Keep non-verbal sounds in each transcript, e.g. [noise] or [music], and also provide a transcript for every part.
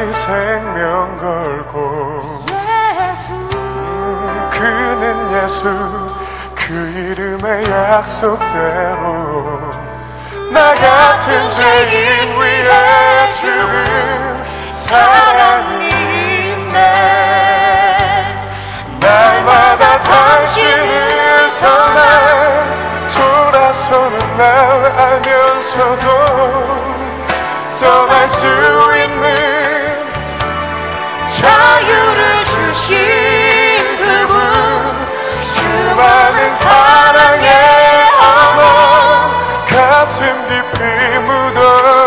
자기 생명 걸고 그는 예수 그 이름의 약속대로 나 같은 죄인 위해 죽은 사랑이 있네 날마다 당신을 떠나 돌아서는 날 알면서도 떠날 수 있는 주신 그분 수많은 사랑의 어머 가슴 깊이 묻어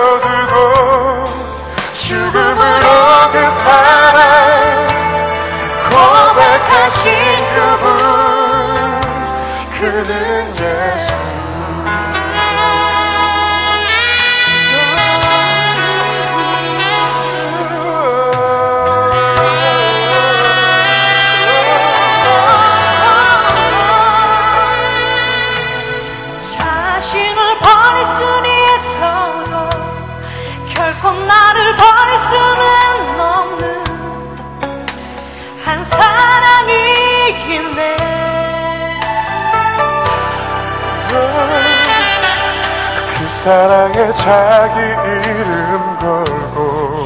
사랑에 자기 이름 걸고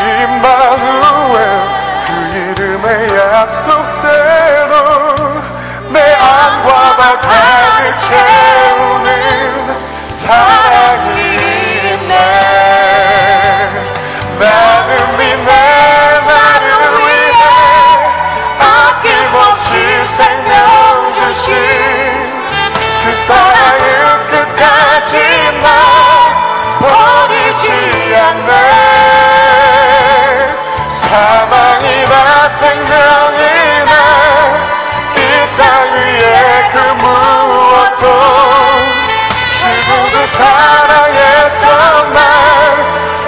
임마누엘 그 이름의 약속대로 내 안과 발 가득 채우는 사랑 주고 그 사랑에서 날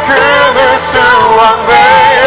끊을 수 없네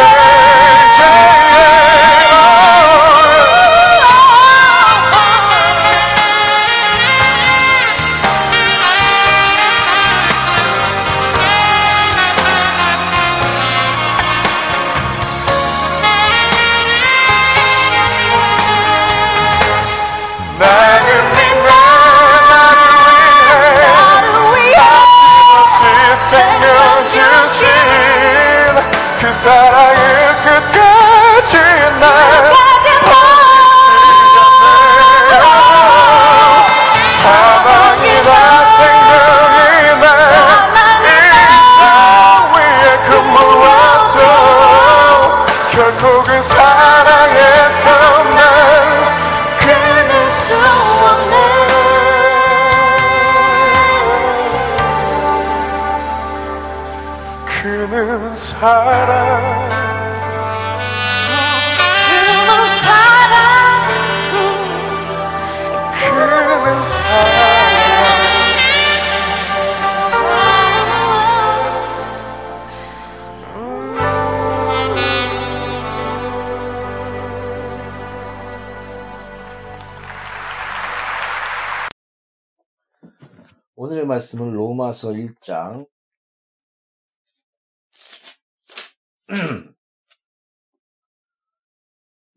오늘의 말씀은 로마서 1장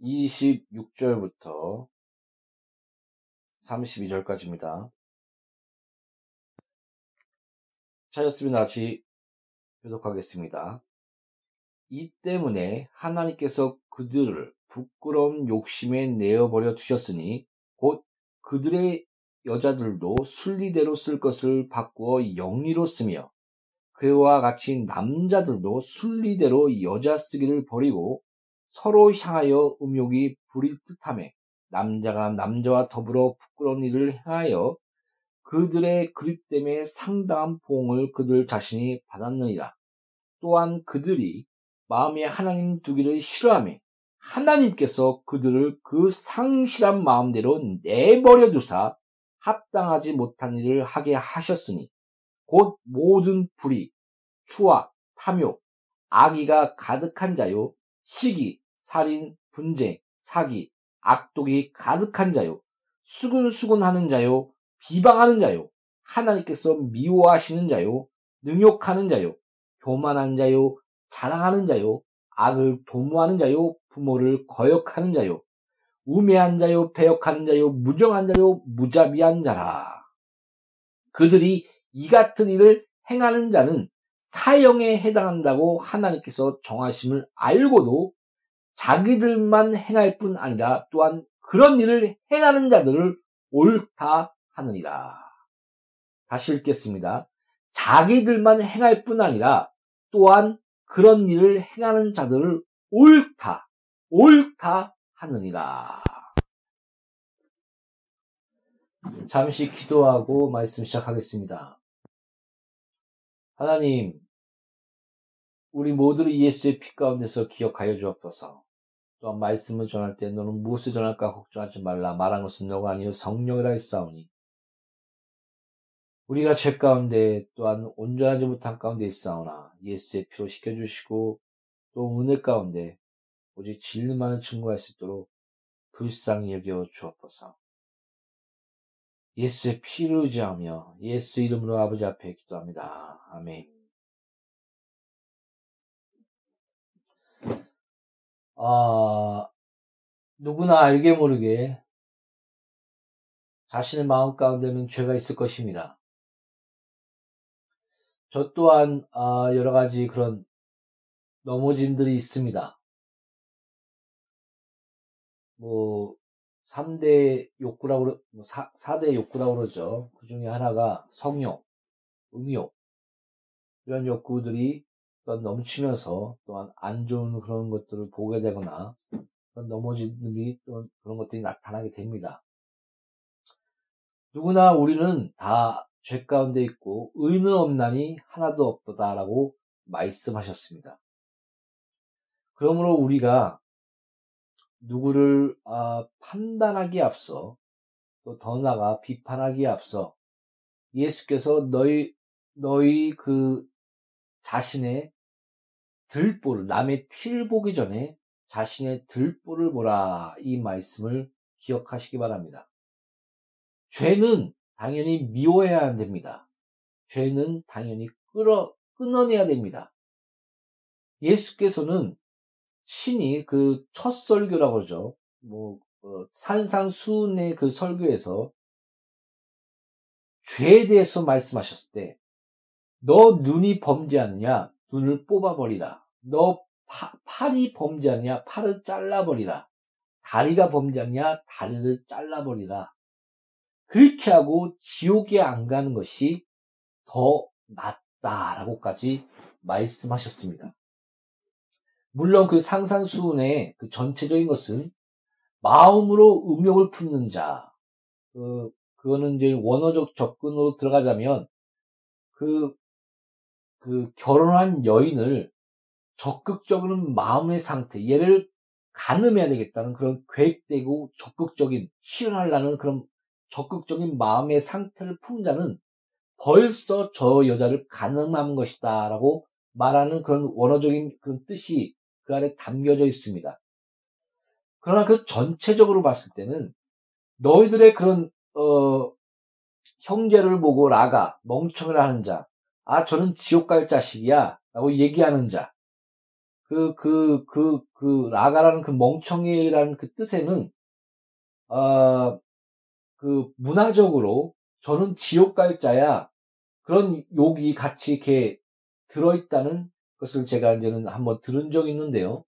26절부터 32절까지입니다. 찾았으면 다시 교독하겠습니다. 이 때문에 하나님께서 그들을 부끄러운 욕심에 내어버려 두셨으니 곧 그들의 여자들도 순리대로 쓸 것을 바꾸어 영리로 쓰며 그와 같이 남자들도 순리대로 여자 쓰기를 버리고 서로 향하여 음욕이 부릴 듯하며 남자가 남자와 더불어 부끄러운 일을 행하여 그들의 그릇 때문에 상당한 보응을 그들 자신이 받았느니라. 또한 그들이 마음에 하나님 두기를 싫어하며 하나님께서 그들을 그 상실한 마음대로 내버려 두사 합당하지 못한 일을 하게 하셨으니 곧 모든 불의, 추악, 탐욕, 악의가 가득한 자요, 시기, 살인, 분쟁, 사기, 악독이 가득한 자요, 수근수근하는 자요, 비방하는 자요, 하나님께서 미워하시는 자요, 능욕하는 자요, 교만한 자요, 자랑하는 자요, 악을 도모하는 자요, 부모를 거역하는 자요, 우매한 자요, 배역하는 자요, 무정한 자요, 무자비한 자라. 그들이 이 같은 일을 행하는 자는 사형에 해당한다고 하나님께서 정하심을 알고도 자기들만 행할 뿐 아니라 또한 그런 일을 행하는 자들을 옳다 하느니라. 다시 읽겠습니다. 자기들만 행할 뿐 아니라 또한 그런 일을 행하는 자들을 옳다, 옳다 하느니라. 잠시 기도하고 말씀 시작하겠습니다. 하나님, 우리 모두를 예수의 피 가운데서 기억하여 주옵소서. 또한 말씀을 전할 때 너는 무엇을 전할까 걱정하지 말라. 말한 것은 너가 아니요 성령이라 했사오니. 우리가 죄 가운데 또한 온전하지 못한 가운데 있사오나 예수의 피로 시켜주시고 또 은혜 가운데 오직 진리만을 증거할 수 있도록 불쌍히 여겨 주옵소서. 예수의 피를 의지하며 예수 이름으로 아버지 앞에 기도합니다. 아멘. 아, 누구나 알게 모르게 자신의 마음 가운데는 죄가 있을 것입니다. 저 또한 아, 여러 가지 그런 넘어짐들이 있습니다. 뭐 3대 욕구라고, 4, 4대 뭐 욕구라고 그러죠. 그 중에 하나가 성욕, 음욕, 이런 욕구들이 또한 넘치면서 또한 안 좋은 그런 것들을 보게 되거나 넘어지들이 또 그런 것들이 나타나게 됩니다. 누구나 우리는 다 죄 가운데 있고 의는 없나니 하나도 없도다라고 말씀하셨습니다. 그러므로 우리가 누구를 아, 판단하기에 앞서 또 더 나아가 비판하기에 앞서 예수께서 너희 너희 그 자신의 들보를 남의 티를 보기 전에 자신의 들보를 보라 이 말씀을 기억하시기 바랍니다. 죄는 당연히 미워해야 됩니다. 죄는 당연히 끌어 끊어내야 됩니다. 예수께서는 신이 그 첫 설교라고 그러죠. 뭐 어, 산상수훈의 그 설교에서 죄에 대해서 말씀하셨을 때, 너 눈이 범죄하느냐? 눈을 뽑아버리라. 너 파, 팔이 범죄하느냐? 팔을 잘라버리라. 다리가 범죄하느냐? 다리를 잘라버리라. 그렇게 하고 지옥에 안 가는 것이 더 낫다라고까지 말씀하셨습니다. 물론 그 상산수훈의 그 전체적인 것은 마음으로 음욕을 품는 자, 그, 그거는 이제 원어적 접근으로 들어가자면 그, 그 결혼한 여인을 적극적으로 마음의 상태, 얘를 가늠해야 되겠다는 그런 계획되고 적극적인, 실현하려는 그런 적극적인 마음의 상태를 품 자는 벌써 저 여자를 가늠한 것이다 라고 말하는 그런 원어적인 그런 뜻이 그 안에 담겨져 있습니다. 그러나 그 전체적으로 봤을 때는 너희들의 그런 어, 형제를 보고 라가 멍청이라 하는 자, 아 저는 지옥 갈 자식이야 라고 얘기하는 자, 그 그 그 그 라가라는 그 멍청이라는 그 뜻에는 어, 그 문화적으로 저는 지옥 갈 자야 그런 욕이 같이 이렇게 들어있다는 것을 제가 이제는 한번 들은 적이 있는데요.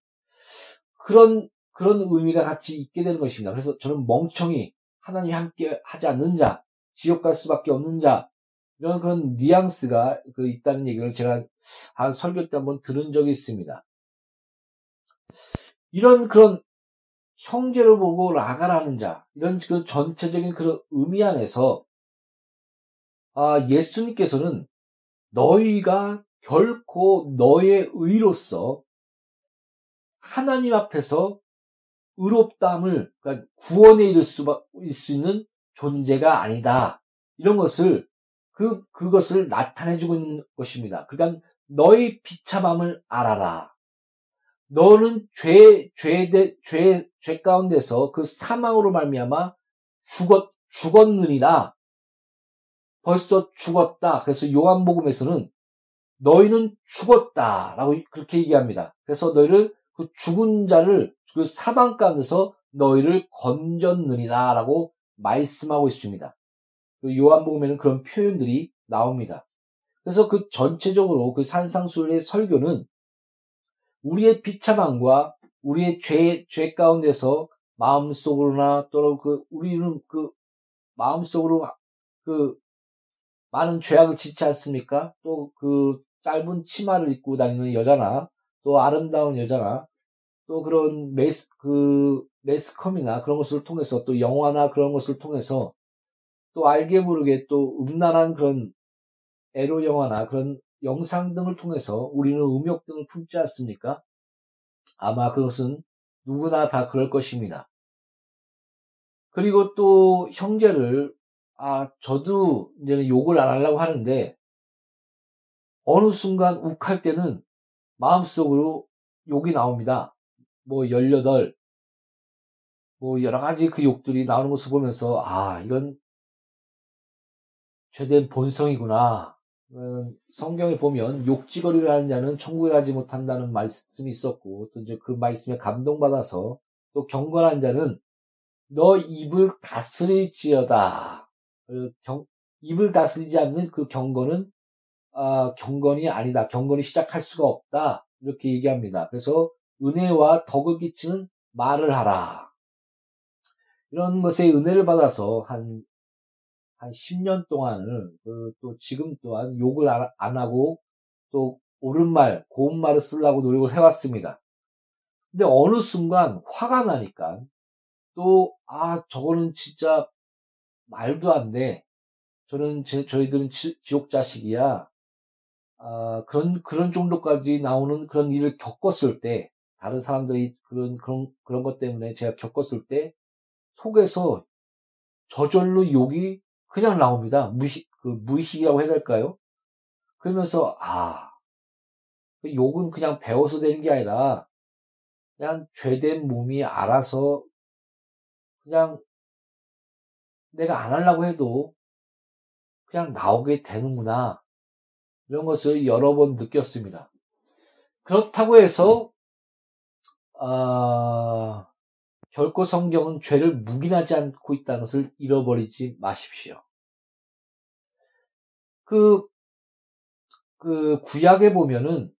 그런, 그런 의미가 같이 있게 되는 것입니다. 그래서 저는 멍청이, 하나님 함께 하지 않는 자, 지옥 갈 수밖에 없는 자, 이런 그런 뉘앙스가 그 있다는 얘기를 제가 한 설교 때 한번 들은 적이 있습니다. 이런 그런 형제를 보고 라가라는 자, 이런 그 전체적인 그런 의미 안에서 아, 예수님께서는 너희가 결코 너의 의로서 하나님 앞에서 의롭다함을 그러니까 구원에 이를 수, 수 있는 존재가 아니다. 이런 것을 그 그것을 나타내주고 있는 것입니다. 그러니까 너의 비참함을 알아라. 너는 죄, 죄, 죄, 죄 가운데서 그 사망으로 말미암아 죽었, 죽었느니라. 벌써 죽었다. 그래서 요한복음에서는 너희는 죽었다 라고 그렇게 얘기합니다. 그래서 너희를 그 죽은 자를 그 사방 가운데서 너희를 건졌느니라 라고 말씀하고 있습니다. 그 요한복음에는 그런 표현들이 나옵니다. 그래서 그 전체적으로 그 산상수훈의 설교는 우리의 비참함과 우리의 죄, 죄 가운데서 마음속으로나 또는 그, 우리는 그, 마음속으로 그, 많은 죄악을 짓지 않습니까? 또 그 짧은 치마를 입고 다니는 여자나, 또 아름다운 여자나, 또 그런 매스, 그, 매스컴이나 그런 것을 통해서 또 영화나 그런 것을 통해서 또 알게 모르게 또 음란한 그런 에로 영화나 그런 영상 등을 통해서 우리는 음욕 등을 품지 않습니까? 아마 그것은 누구나 다 그럴 것입니다. 그리고 또 형제를 아 저도 이제는 욕을 안 하려고 하는데 어느 순간 욱할 때는 마음속으로 욕이 나옵니다. 뭐 18, 뭐 여러 가지 그 욕들이 나오는 것을 보면서 아 이건 죄된 본성이구나. 성경에 보면 욕지거리를 하는 자는 천국에 가지 못한다는 말씀이 있었고 또 이제 그 말씀에 감동받아서 또 경건한 자는 너 입을 다스릴지어다. 경, 입을 다스리지 않는 그 경건은 아, 경건이 아니다. 경건이 시작할 수가 없다. 이렇게 얘기합니다. 그래서 은혜와 덕을 끼치는 말을 하라. 이런 것에 은혜를 받아서 한, 한 10년 동안을, 그, 또 지금 또한 욕을 안, 안 하고, 또 옳은 말, 고운 말을 쓰려고 노력을 해왔습니다. 근데 어느 순간 화가 나니까, 또, 아, 저거는 진짜 말도 안 돼. 저는, 제, 저희들은 지, 지옥 자식이야. 아, 그런, 그런 정도까지 나오는 그런 일을 겪었을 때, 다른 사람들이 그런, 그런, 그런 것 때문에 제가 겪었을 때, 속에서 저절로 욕이 그냥 나옵니다. 무식, 그 무의식이라고 해야 될까요? 그러면서, 아, 그 욕은 그냥 배워서 되는 게 아니라, 그냥 죄된 몸이 알아서, 그냥 내가 안 하려고 해도, 그냥 나오게 되는구나. 이런 것을 여러 번 느꼈습니다. 그렇다고 해서, 아, 결코 성경은 죄를 묵인하지 않고 있다는 것을 잃어버리지 마십시오. 그, 그 구약에 보면은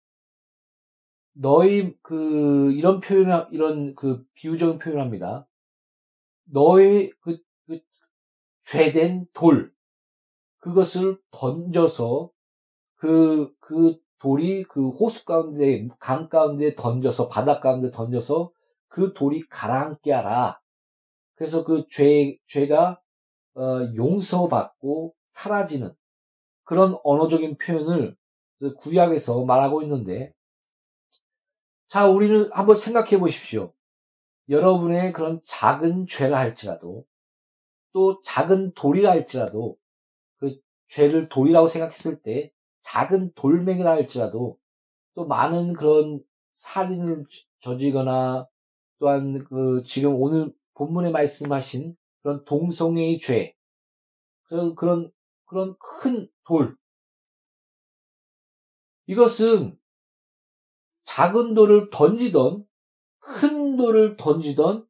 너희 그 이런 표현 이런 그 비유적인 표현합니다. 너의 그, 그 죄된 돌 그것을 던져서 그그 그 돌이 그 호수 가운데 강 가운데 던져서 바닷 가운데 던져서 그 돌이 가라앉게 하라. 그래서 그 죄, 죄가, 어, 용서받고 사라지는 그런 언어적인 표현을 그 구약에서 말하고 있는데, 자, 우리는 한번 생각해 보십시오. 여러분의 그런 작은 죄라 할지라도, 또 작은 돌이라 할지라도, 그 죄를 돌이라고 생각했을 때, 작은 돌멩이라 할지라도, 또 많은 그런 살인을 저지거나 또한 그 지금 오늘 본문에 말씀하신 그런 동성애의 죄, 그런 그런 그런 큰 돌. 이것은 작은 돌을 던지던 큰 돌을 던지던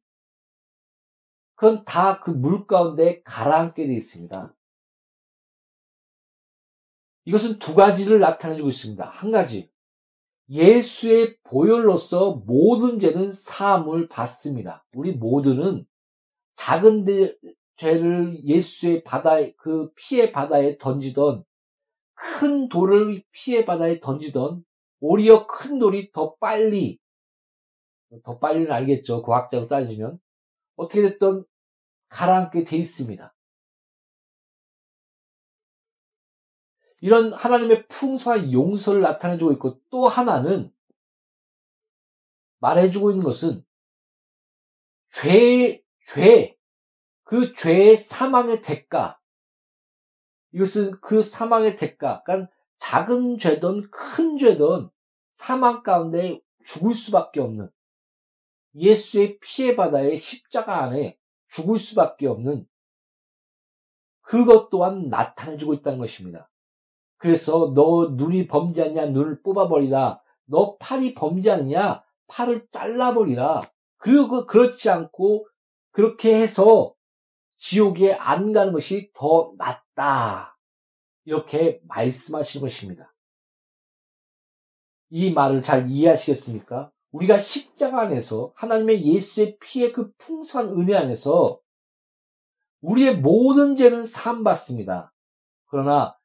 그건 다 그 물 가운데 가라앉게 되어 있습니다. 이것은 두 가지를 나타내주고 있습니다. 한 가지. 예수의 보혈로서 모든 죄는 사함을 받습니다. 우리 모두는 작은 죄를 예수의 바다에, 그 피의 바다에 던지던 큰 돌을 피의 바다에 던지던 오히려 큰 돌이 더 빨리, 더 빨리는 알겠죠. 과학적으로 따지면. 어떻게 됐든 가라앉게 돼 있습니다. 이런 하나님의 풍성한 용서를 나타내주고 있고 또 하나는 말해주고 있는 것은 죄, 죄, 그 죄의 사망의 대가, 이것은 그 사망의 대가, 그러니까 작은 죄든 큰 죄든 사망 가운데 죽을 수밖에 없는 예수의 피해 바다의 십자가 안에 죽을 수밖에 없는 그것 또한 나타내주고 있다는 것입니다. 그래서 너 눈이 범죄하냐 눈을 뽑아버리라. 너 팔이 범죄하느냐 팔을 잘라버리라. 그리고 그렇지 않고 그렇게 해서 지옥에 안 가는 것이 더 낫다. 이렇게 말씀하시는 것입니다. 이 말을 잘 이해하시겠습니까? 우리가 십자가 안에서 하나님의 예수의 피의 그 풍성한 은혜 안에서 우리의 모든 죄는 사함받습니다. 그러나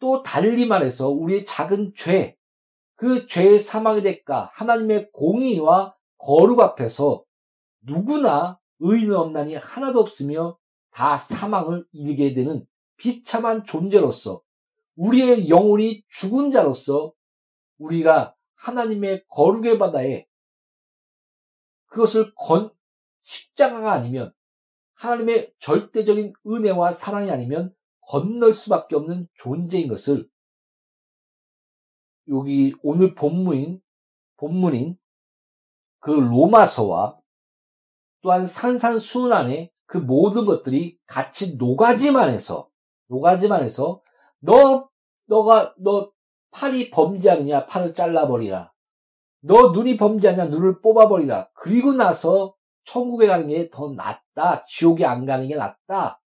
또 달리 말해서 우리의 작은 죄, 그 죄의 사망의 대가, 하나님의 공의와 거룩 앞에서 누구나 의는 없나니 하나도 없으며 다 사망을 이르게 되는 비참한 존재로서 우리의 영혼이 죽은 자로서 우리가 하나님의 거룩의 바다에 그것을 건 십자가가 아니면 하나님의 절대적인 은혜와 사랑이 아니면 건널 수밖에 없는 존재인 것을 여기 오늘 본문인 본문인 그 로마서와 또한 산산수훈 그 모든 것들이 같이 노가지만 해서 노가지만 해서 너 너가 너 팔이 범죄하느냐 팔을 잘라버리라. 너 눈이 범죄하냐 눈을 뽑아버리라. 그리고 나서 천국에 가는 게 더 낫다. 지옥에 안 가는 게 낫다.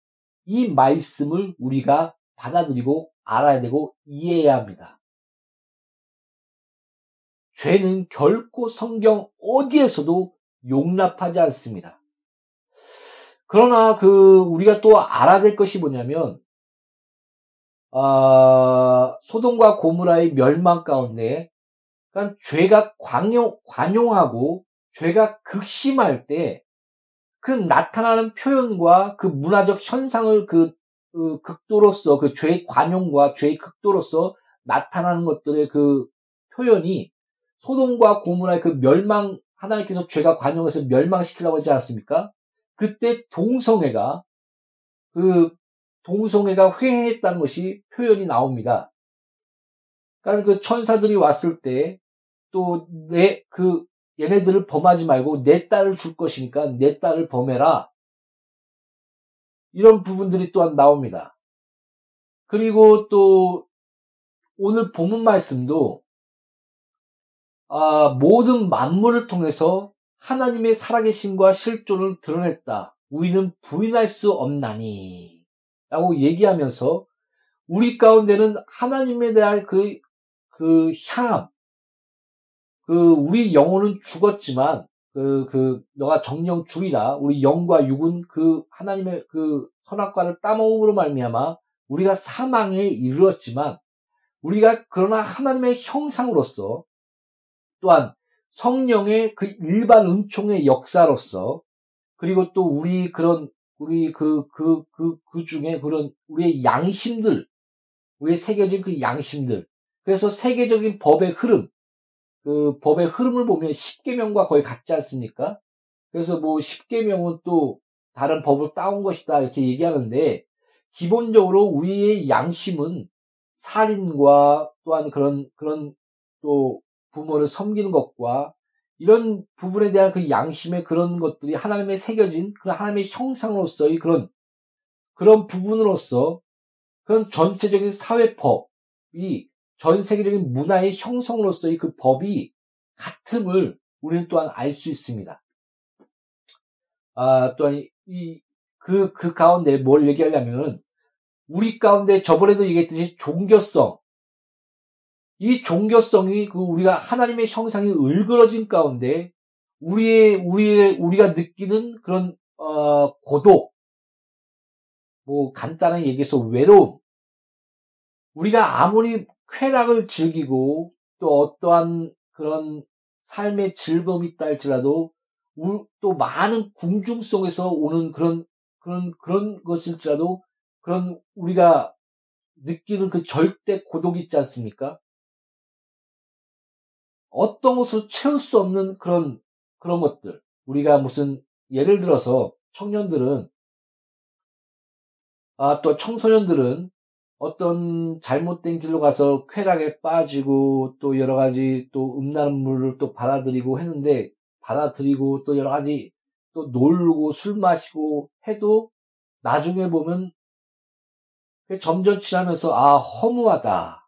이 말씀을 우리가 받아들이고 알아야 되고 이해해야 합니다. 죄는 결코 성경 어디에서도 용납하지 않습니다. 그러나 그 우리가 또 알아야 될 것이 뭐냐면 어, 소돔과 고무라의 멸망 가운데 그러니까 죄가 광용, 관용하고 죄가 극심할 때 그 나타나는 표현과 그 문화적 현상을 그, 그 극도로서 그 죄의 관용과 죄의 극도로서 나타나는 것들의 그 표현이 소돔과 고무라의 그 멸망 하나님께서 죄가 관용해서 멸망시키려고 하지 않았습니까? 그때 동성애가 그 동성애가 횡행했다는 것이 표현이 나옵니다. 그러니까 그 천사들이 왔을 때 또 내 그 얘네들을 범하지 말고 내 딸을 줄 것이니까 내 딸을 범해라. 이런 부분들이 또한 나옵니다. 그리고 또 오늘 본문 말씀도 아, 모든 만물을 통해서 하나님의 살아계심과 실존을 드러냈다. 우리는 부인할 수 없나니. 라고 얘기하면서 우리 가운데는 하나님에 대한 그, 그 향함, 그, 우리 영혼은 죽었지만, 그, 그, 너가 정령 죽이라. 우리 영과 육은 그 하나님의 그 선악과를 따먹음으로 말미암아 우리가 사망에 이르렀지만, 우리가 그러나 하나님의 형상으로서 또한 성령의 그 일반 은총의 역사로서 그리고 또 우리 그런 우리 그, 그, 그, 그 중에 그런 우리의 양심들, 우리의 세계적인 그 양심들. 그래서 세계적인 법의 흐름, 그 법의 흐름을 보면 10계명과 거의 같지 않습니까? 그래서 뭐 10계명은 또 다른 법을 따온 것이다 이렇게 얘기하는데 기본적으로 우리의 양심은 살인과 또한 그런 그런 또 부모를 섬기는 것과 이런 부분에 대한 그 양심의 그런 것들이 하나님의 새겨진 그 하나님의 형상으로서의 그런 그런 부분으로서 그런 전체적인 사회법이 전 세계적인 문화의 형성으로서의 그 법이 같음을 우리는 또한 알 수 있습니다. 아, 또한 이, 그, 그 가운데 뭘 얘기하려면은 우리 가운데 저번에도 얘기했듯이 종교성, 이 종교성이 그 우리가 하나님의 형상이 을그러진 가운데 우리의 우리의 우리가 느끼는 그런 어, 고독, 뭐 간단한 얘기해서 외로움, 우리가 아무리 쾌락을 즐기고 또 어떠한 그런 삶의 즐거움이 있다 할지라도 또 많은 궁중 속에서 오는 그런 그런 그런 것일지라도 그런 우리가 느끼는 그 절대 고독이 있지 않습니까? 어떤 것으로 채울 수 없는 그런, 그런 것들. 우리가 무슨, 예를 들어서 청년들은, 아, 또 청소년들은 어떤 잘못된 길로 가서 쾌락에 빠지고 또 여러 가지 또 음란물을 또 받아들이고 했는데 받아들이고 또 여러 가지 또 놀고 술 마시고 해도 나중에 보면 점점 지나면서 아 허무하다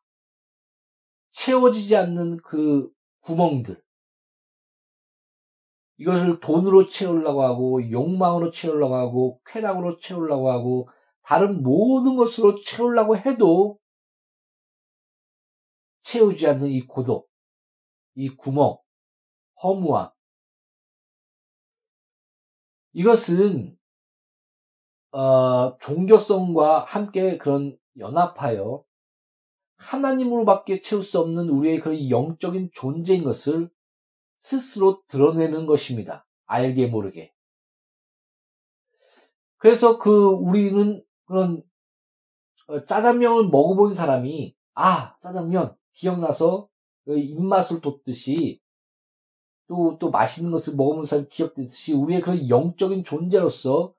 채워지지 않는 그 구멍들. 이것을 돈으로 채우려고 하고, 욕망으로 채우려고 하고, 쾌락으로 채우려고 하고, 다른 모든 것으로 채우려고 해도 채우지 않는 이 고독, 이 구멍, 허무함. 이것은 어, 종교성과 함께 그런 연합하여 하나님으로밖에 채울 수 없는 우리의 그런 영적인 존재인 것을 스스로 드러내는 것입니다. 알게 모르게. 그래서 그 우리는 그런 어, 짜장면을 먹어본 사람이 아 짜장면 기억나서 그 입맛을 돋듯이 또, 또 맛있는 것을 먹으면 사람 기억되듯이 우리의 그런 영적인 존재로서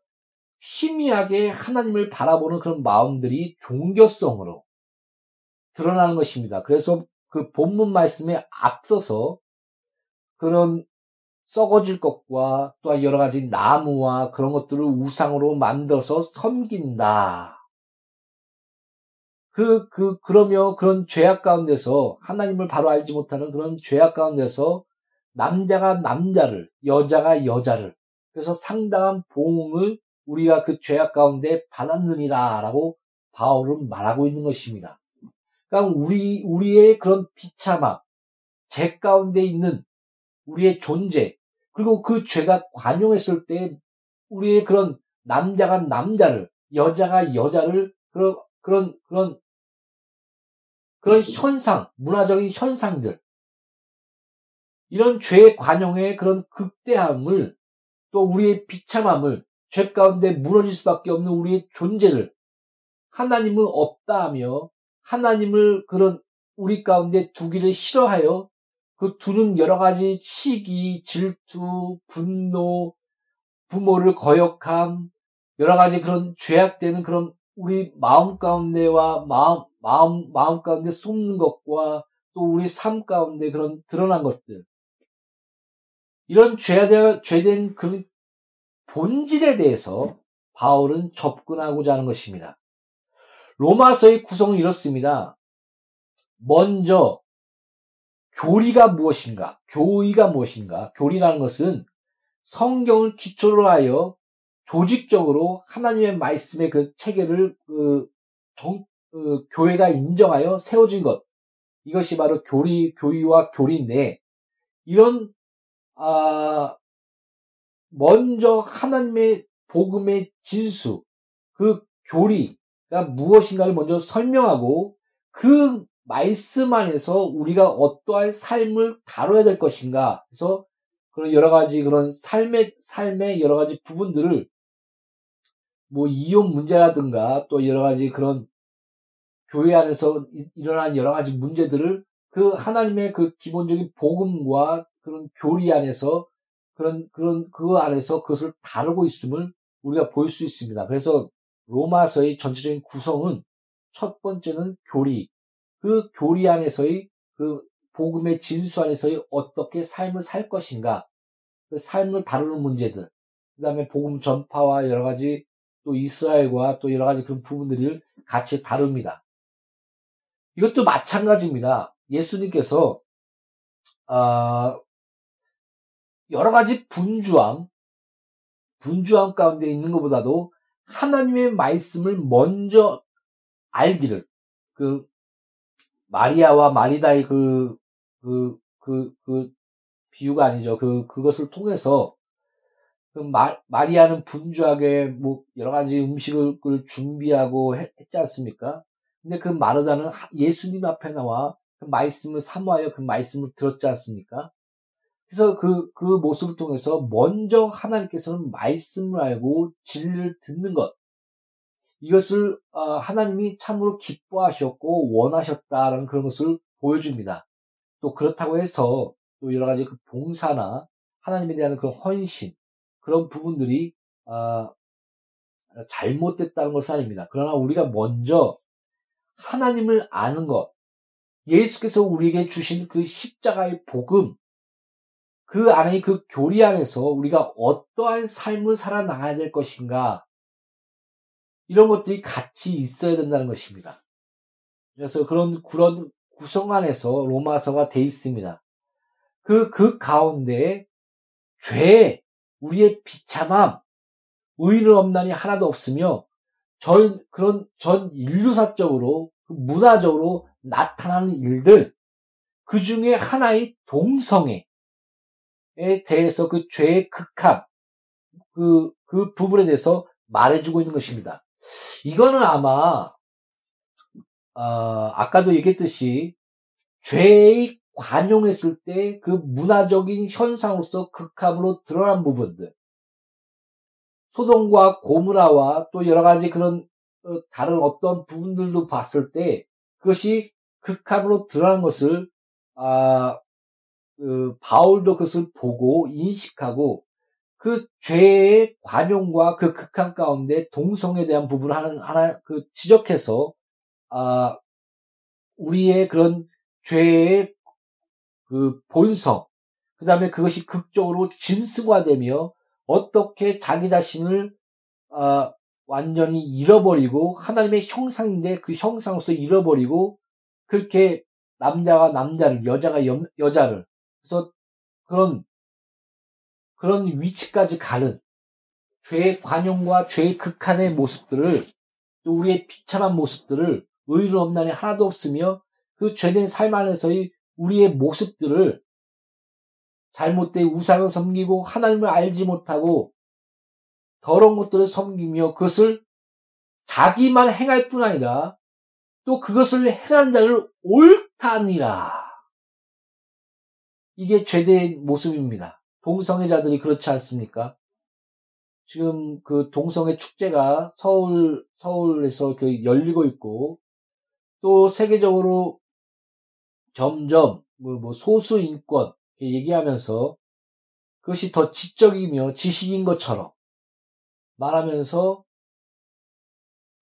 희미하게 하나님을 바라보는 그런 마음들이 종교성으로 드러나는 것입니다. 그래서 그 본문 말씀에 앞서서 그런 썩어질 것과 또 여러 가지 나무와 그런 것들을 우상으로 만들어서 섬긴다. 그, 그, 그러며 그런 죄악 가운데서 하나님을 바로 알지 못하는 그런 죄악 가운데서 남자가 남자를, 여자가 여자를, 그래서 상당한 보응을 우리가 그 죄악 가운데 받았느니라 라고 바울은 말하고 있는 것입니다. 그러니까 우리, 우리의 그런 비참함, 죄 가운데 있는 우리의 존재, 그리고 그 죄가 관용했을 때 우리의 그런 남자가 남자를, 여자가 여자를, 그런, 그런, 그런, 그런 현상, 문화적인 현상들, 이런 죄의 관용의 그런 극대함을 또 우리의 비참함을 죄 가운데 무너질 수밖에 없는 우리의 존재를 하나님은 없다 하며 하나님을 그런 우리 가운데 두기를 싫어하여 그 두는 여러 가지 시기, 질투, 분노, 부모를 거역함, 여러 가지 그런 죄악되는 그런 우리 마음 가운데와 마음, 마음, 마음 가운데 숨는 것과 또 우리 삶 가운데 그런 드러난 것들. 이런 죄된, 죄된 그 본질에 대해서 바울은 접근하고자 하는 것입니다. 로마서의 구성은 이렇습니다. 먼저 교리가 무엇인가? 교의가 무엇인가? 교리라는 것은 성경을 기초로 하여 조직적으로 하나님의 말씀의 그 체계를 그 정, 그 교회가 인정하여 세워진 것. 이것이 바로 교리, 교의와 교리인데, 이런 아, 먼저 하나님의 복음의 진수, 그 교리가 무엇인가를 먼저 설명하고 그 말씀 안에서 우리가 어떠한 삶을 다뤄야 될 것인가. 그래서 그런 여러 가지 그런 삶의, 삶의 여러 가지 부분들을 뭐 이혼 문제라든가 또 여러 가지 그런 교회 안에서 일어난 여러 가지 문제들을 그 하나님의 그 기본적인 복음과 그런 교리 안에서 그런 그런 그 안에서 그것을 다루고 있음을 우리가 볼 수 있습니다. 그래서 로마서의 전체적인 구성은 첫 번째는 교리, 그 교리 안에서의 그 복음의 진수 안에서의 어떻게 삶을 살 것인가, 그 삶을 다루는 문제들, 그 다음에 복음 전파와 여러 가지 또 이스라엘과 또 여러 가지 그런 부분들을 같이 다룹니다. 이것도 마찬가지입니다. 예수님께서 어, 여러 가지 분주함, 분주함 가운데 있는 것보다도 하나님의 말씀을 먼저 알기를, 그, 마리아와 마리다의 그, 그, 그, 그, 비유가 아니죠. 그, 그것을 통해서, 그 마, 마리아는 분주하게 뭐, 여러 가지 음식을 준비하고 했, 지 않습니까? 근데 그 마르다는 예수님 앞에 나와 그 말씀을 사모하여 그 말씀을 들었지 않습니까? 그래서 그, 그 모습을 통해서 먼저 하나님께서는 말씀을 알고 진리를 듣는 것. 이것을 어, 하나님이 참으로 기뻐하셨고 원하셨다라는 그런 것을 보여줍니다. 또 그렇다고 해서 또 여러 가지 그 봉사나 하나님에 대한 그 헌신 그런 부분들이 어, 잘못됐다는 것은 아닙니다. 그러나 우리가 먼저 하나님을 아는 것, 예수께서 우리에게 주신 그 십자가의 복음, 그 안에 그 교리 안에서 우리가 어떠한 삶을 살아나가야 될 것인가 이런 것들이 같이 있어야 된다는 것입니다. 그래서 그런 그런 구성 안에서 로마서가 돼 있습니다. 그, 그 가운데 죄, 우리의 비참함, 의를 없나니 하나도 없으며 전, 그런 전 인류사적으로, 그 문화적으로 나타나는 일들, 그 중에 하나의 동성애에 대해서 그 죄의 극함, 그, 그 부분에 대해서 말해주고 있는 것입니다. 이거는 아마, 어, 아까도 얘기했듯이 죄의 관용했을 때 그 문화적인 현상으로서 극함으로 드러난 부분들, 소동과 고무라와 또 여러 가지 그런 어, 다른 어떤 부분들도 봤을 때 그것이 극함으로 드러난 것을 아, 그 바울도 그것을 보고 인식하고 그 죄의 관용과 그 극한 가운데 동성에 대한 부분을 하는 하나 그 지적해서 아 우리의 그런 죄의 그 본성 그 다음에 그것이 극적으로 짐승화되며 어떻게 자기 자신을 아, 완전히 잃어버리고 하나님의 형상인데 그 형상으로서 잃어버리고 그렇게 남자가 남자를 여자가 여, 여자를 그래서 그런 그런 위치까지 가는 죄의 관용과 죄의 극한의 모습들을 또 우리의 비참한 모습들을 의로 없나니 하나도 없으며 그 죄된 삶 안에서의 우리의 모습들을 잘못된 우상을 섬기고 하나님을 알지 못하고 더러운 것들을 섬기며 그것을 자기만 행할 뿐 아니라 또 그것을 행하는 자를 옳다니라. 이게 죄된 모습입니다. 동성애자들이 그렇지 않습니까? 지금 그 동성애 축제가 서울, 서울에서 그 열리고 있고, 또 세계적으로 점점 뭐, 뭐 소수 인권 얘기하면서 그것이 더 지적이며 지식인 것처럼 말하면서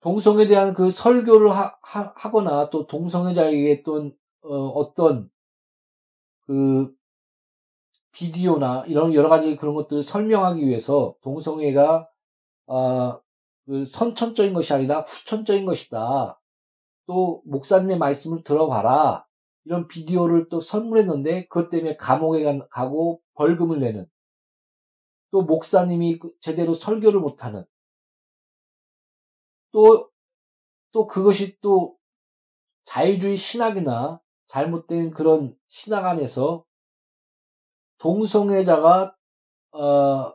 동성에 대한 그 설교를 하, 거나또 동성애자에게 또 어, 떤그 비디오나 이런 여러 가지 그런 것들을 설명하기 위해서 동성애가 어, 그 선천적인 것이 아니라 후천적인 것이다. 또 목사님의 말씀을 들어봐라. 이런 비디오를 또 선물했는데 그것 때문에 감옥에 가고 벌금을 내는 또 목사님이 그 제대로 설교를 못하는 또, 또 그것이 또 자유주의 신학이나 잘못된 그런 신학 안에서 동성애자가 어,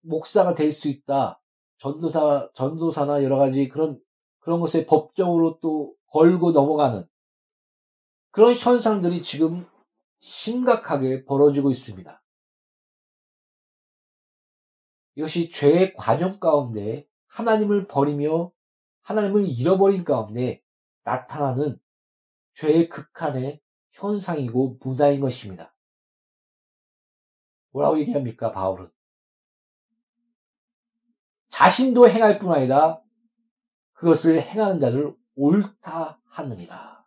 목사가 될 수 있다. 전도사 전도사나 여러 가지 그런 그런 것에 법적으로 또 걸고 넘어가는 그런 현상들이 지금 심각하게 벌어지고 있습니다. 이것이 죄의 관용 가운데 하나님을 버리며 하나님을 잃어버린 가운데 나타나는 죄의 극한의 현상이고 문화인 것입니다. 뭐라고 얘기합니까, 바울은? 자신도 행할 뿐 아니라 그것을 행하는 자를 옳다 하느니라.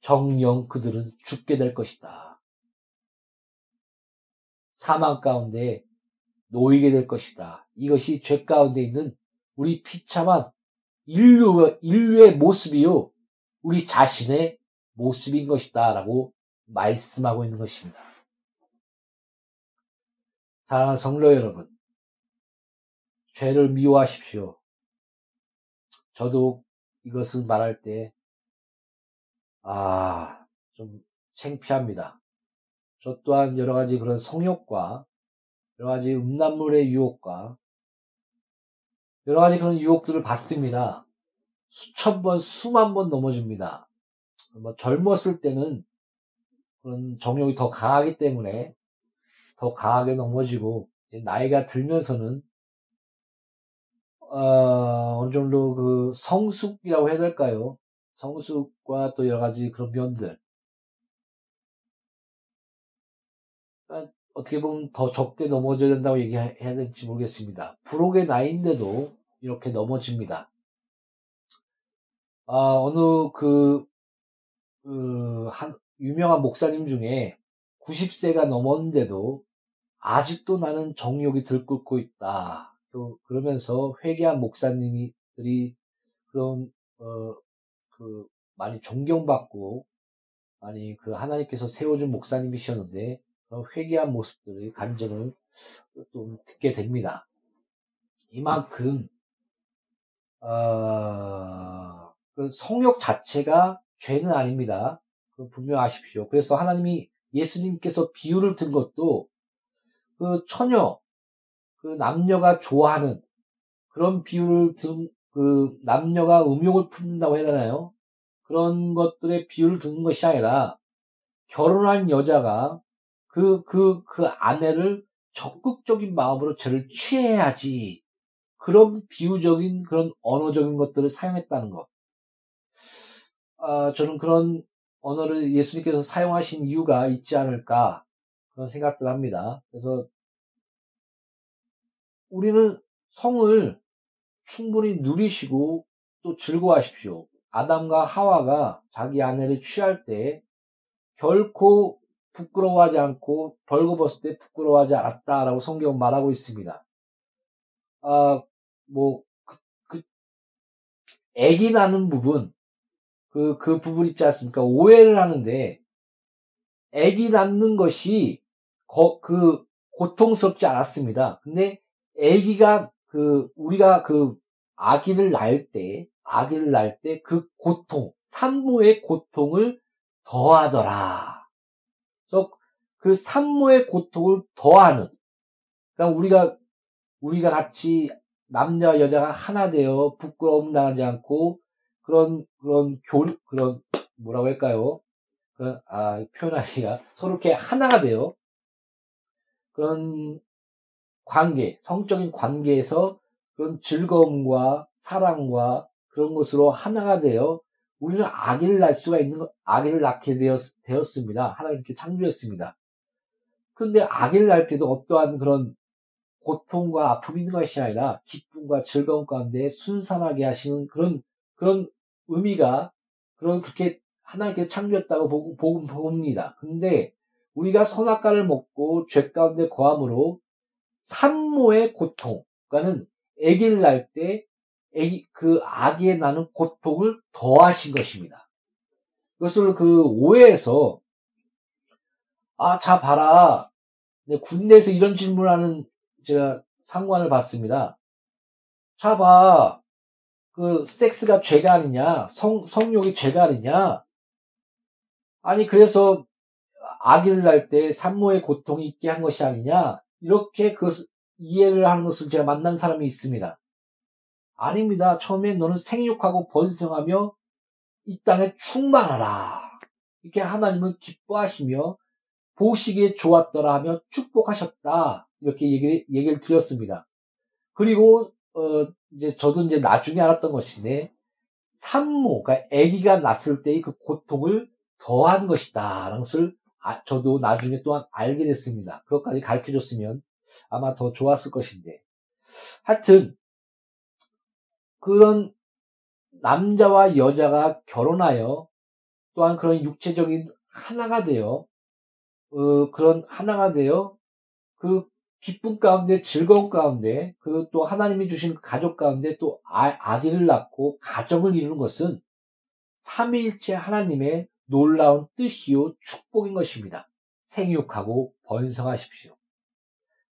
정령 그들은 죽게 될 것이다. 사망 가운데 놓이게 될 것이다. 이것이 죄 가운데 있는 우리 비참한 인류, 인류의 모습이요. 우리 자신의 모습인 것이다. 라고 말씀하고 있는 것입니다. 사랑하는 성도 여러분, 죄를 미워하십시오. 저도 이것을 말할 때, 아, 좀 창피합니다. 저 또한 여러 가지 그런 성욕과 여러 가지 음란물의 유혹과 여러 가지 그런 유혹들을 받습니다. 수천 번, 수만 번 넘어집니다. 뭐 젊었을 때는 그런 정욕이 더 강하기 때문에 더 강하게 넘어지고 나이가 들면서는 어, 어느 정도 그 성숙이라고 해야 될까요? 성숙과 또 여러 가지 그런 면들. 그러니까 어떻게 보면 더 적게 넘어져야 된다고 얘기해야 될지 모르겠습니다. 부록의 나이인데도 이렇게 넘어집니다. 아, 어느 그, 그, 한, 유명한 목사님 중에 90세가 넘었는데도 아직도 나는 정욕이 들끓고 있다. 또 그러면서 회개한 목사님들이 그런, 어, 그, 많이 존경받고 많이 그 하나님께서 세워준 목사님이셨는데 그런 회개한 모습들의 감정을 또 듣게 됩니다. 이만큼 어, 그 성욕 자체가 죄는 아닙니다. 분명 아십시오. 그래서 하나님이 예수님께서 비유를 든 것도 그 처녀, 그 남녀가 좋아하는 그런 비유를 든, 그 남녀가 음욕을 품는다고 해야 되나요? 그런 것들의 비유를 듣는 것이 아니라 결혼한 여자가 그, 그, 그 아내를 적극적인 마음으로 저를 취해야지. 그런 비유적인 그런 언어적인 것들을 사용했다는 것. 아, 저는 그런 언어를 예수님께서 사용하신 이유가 있지 않을까 그런 생각들 합니다. 그래서 우리는 성을 충분히 누리시고 또 즐거워하십시오. 아담과 하와가 자기 아내를 취할 때 결코 부끄러워하지 않고 벌거벗을 때 부끄러워하지 않았다라고 성경은 말하고 있습니다. 아, 뭐, 그, 그, 애기 나는 부분, 그, 그 부분 있지 않습니까? 오해를 하는데, 애기 낳는 것이, 거, 그, 고통스럽지 않았습니다. 근데, 애기가, 그, 우리가 그, 아기를 낳을 때, 아기를 낳을 때 그 고통, 산모의 고통을 더하더라. 그래서 그 산모의 고통을 더하는, 그러니까 우리가, 우리가 같이 남자와 여자가 하나 되어 부끄러움 당하지 않고 그런, 그런 교, 그런, 뭐라고 할까요? 그런, 아, 표현하기가 서로 이렇게 하나가 되어 그런 관계, 성적인 관계에서 그런 즐거움과 사랑과 그런 것으로 하나가 되어 우리는 아기를 낳을 수가 있는 것, 아기를 낳게 되었, 되었 습니다. 하나님께 창조했습니다. 그런데 아기를 낳을 때도 어떠한 그런 고통과 아픔이 있는 것이 아니라 기쁨과 즐거움 가운데 순산하게 하시는 그런, 그런 의미가, 그런 그렇게 하나님께 창조했다고 보고, 보고, 봅니다. 근데 우리가 선악과를 먹고 죄 가운데 거함으로 산모의 고통, 그러니까는 아기를 낳을 때 애기, 그 아기에 나는 고통을 더하신 것입니다. 이것을 그 오해에서 아, 자 봐라. 네, 군대에서 이런 질문하는 제가 상관을 봤습니다. 자 봐. 그 섹스가 죄가 아니냐? 성 성욕이 죄가 아니냐? 아니 그래서 아기를 낳을 때 산모의 고통이 있게 한 것이 아니냐? 이렇게 그 이해를 하는 것을 제가 만난 사람이 있습니다. 아닙니다. 처음에 너는 생육하고 번성하며 이 땅에 충만하라. 이렇게 하나님은 기뻐하시며 보시기에 좋았더라 하며 축복하셨다. 이렇게 얘기를, 얘기를 드렸습니다. 그리고, 어, 이제 저도 이제 나중에 알았던 것이네. 산모, 그러니까 아기가 났을 때의 그 고통을 더한 것이다. 라는 것을 아, 저도 나중에 또한 알게 됐습니다. 그것까지 가르쳐 줬으면 아마 더 좋았을 것인데. 하여튼, 그런 남자와 여자가 결혼하여 또한 그런 육체적인 하나가 되어 어, 그런 하나가 되어 그 기쁨 가운데 즐거움 가운데 그또 하나님이 주신 그 가족 가운데 또 아, 기를 낳고 가정을 이루는 것은 삼위일체 하나님의 놀라운 뜻이요 축복인 것입니다. 생육하고 번성하십시오.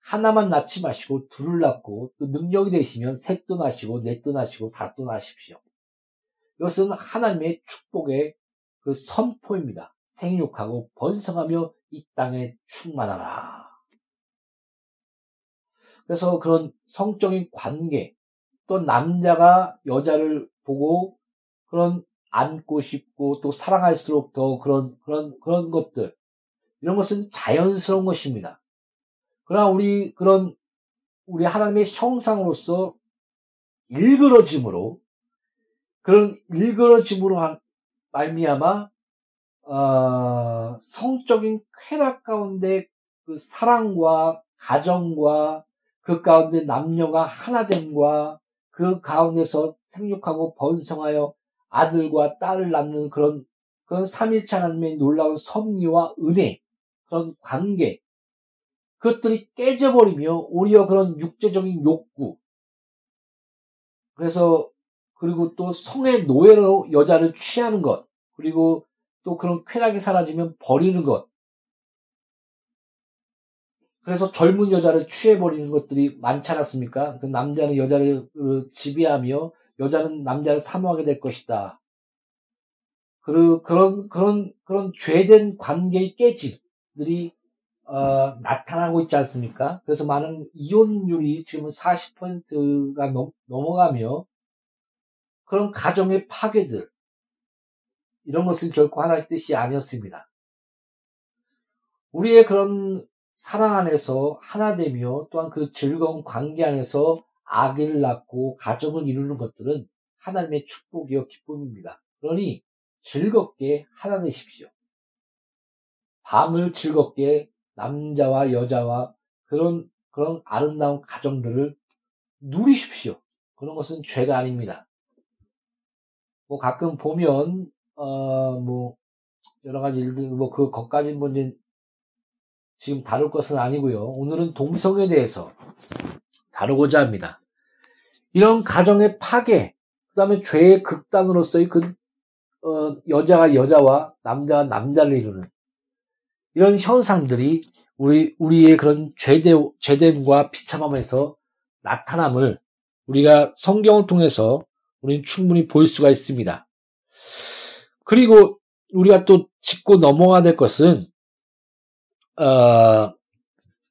하나만 낳지 마시고 둘을 낳고 또 능력이 되시면 셋도 낳으시고 넷도 낳으시고 다도 낳으십시오. 이것은 하나님의 축복의 그 선포입니다. 생육하고 번성하며 이 땅에 충만하라. 그래서 그런 성적인 관계, 또 남자가 여자를 보고 그런 안고 싶고 또 사랑할수록 더 그런 그런 그런 것들 이런 것은 자연스러운 것입니다. 그러나 우리 그런 우리 하나님의 형상으로서 일그러짐으로 그런 일그러짐으로 한 말미암아 어, 성적인 쾌락 가운데 그 사랑과 가정과 그 가운데 남녀가 하나됨과 그 가운데서 생육하고 번성하여 아들과 딸을 낳는 그런 그런 삼일차 하나님의 놀라운 섭리와 은혜 그런 관계 그것들이 깨져버리며 오히려 그런 육체적인 욕구 그래서 그리고 또 성의 노예로 여자를 취하는 것 그리고 또 그런 쾌락이 사라지면 버리는 것. 그래서 젊은 여자를 취해버리는 것들이 많지 않았습니까? 그 남자는 여자를 지배하며 여자는 남자를 사모하게 될 것이다. 그, 그런, 그런, 그런 죄된 관계의 깨짐들이, 어, 나타나고 있지 않습니까? 그래서 많은 이혼율이 지금은 40%가 넘, 넘어가며 그런 가정의 파괴들, 이런 것은 결코 하나의 뜻이 아니었습니다. 우리의 그런 사랑 안에서 하나 되며 또한 그 즐거운 관계 안에서 아기를 낳고 가정을 이루는 것들은 하나님의 축복이요 기쁨입니다. 그러니 즐겁게 하나 되십시오. 밤을 즐겁게 남자와 여자와 그런 그런 아름다운 가정들을 누리십시오. 그런 것은 죄가 아닙니다. 뭐 가끔 보면 어 뭐 여러 가지 일들 뭐 그 것까지 뭐 이제 지금 다룰 것은 아니고요. 오늘은 동성에 대해서 다루고자 합니다. 이런 가정의 파괴, 그 다음에 죄의 극단으로서의 그, 어, 여자가 여자와 남자가 남자를 이루는 이런 현상들이 우리, 우리의 그런 죄대, 죄됨과 비참함에서 나타남을 우리가 성경을 통해서 우리는 충분히 볼 수가 있습니다. 그리고 우리가 또 짚고 넘어가야 될 것은 어,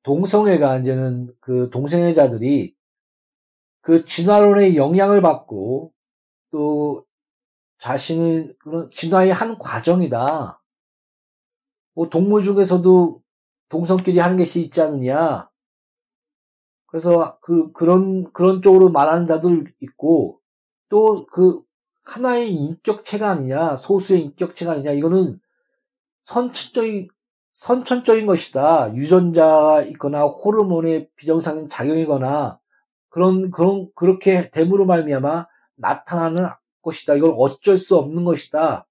동성애가 이제는 그 동성애자들이 그 진화론의 영향을 받고 또 자신의 그런 진화의 한 과정이다. 뭐 동물 중에서도 동성끼리 하는 것이 있지 않느냐. 그래서 그 그런 그런 쪽으로 말하는 자들 있고 또 그 하나의 인격체가 아니냐, 소수의 인격체가 아니냐. 이거는 선천적인 선천적인 것이다. 유전자가 있거나 호르몬의 비정상인 작용이거나 그런 그런 그렇게 됨으로 말미암아 나타나는 것이다. 이걸 어쩔 수 없는 것이다.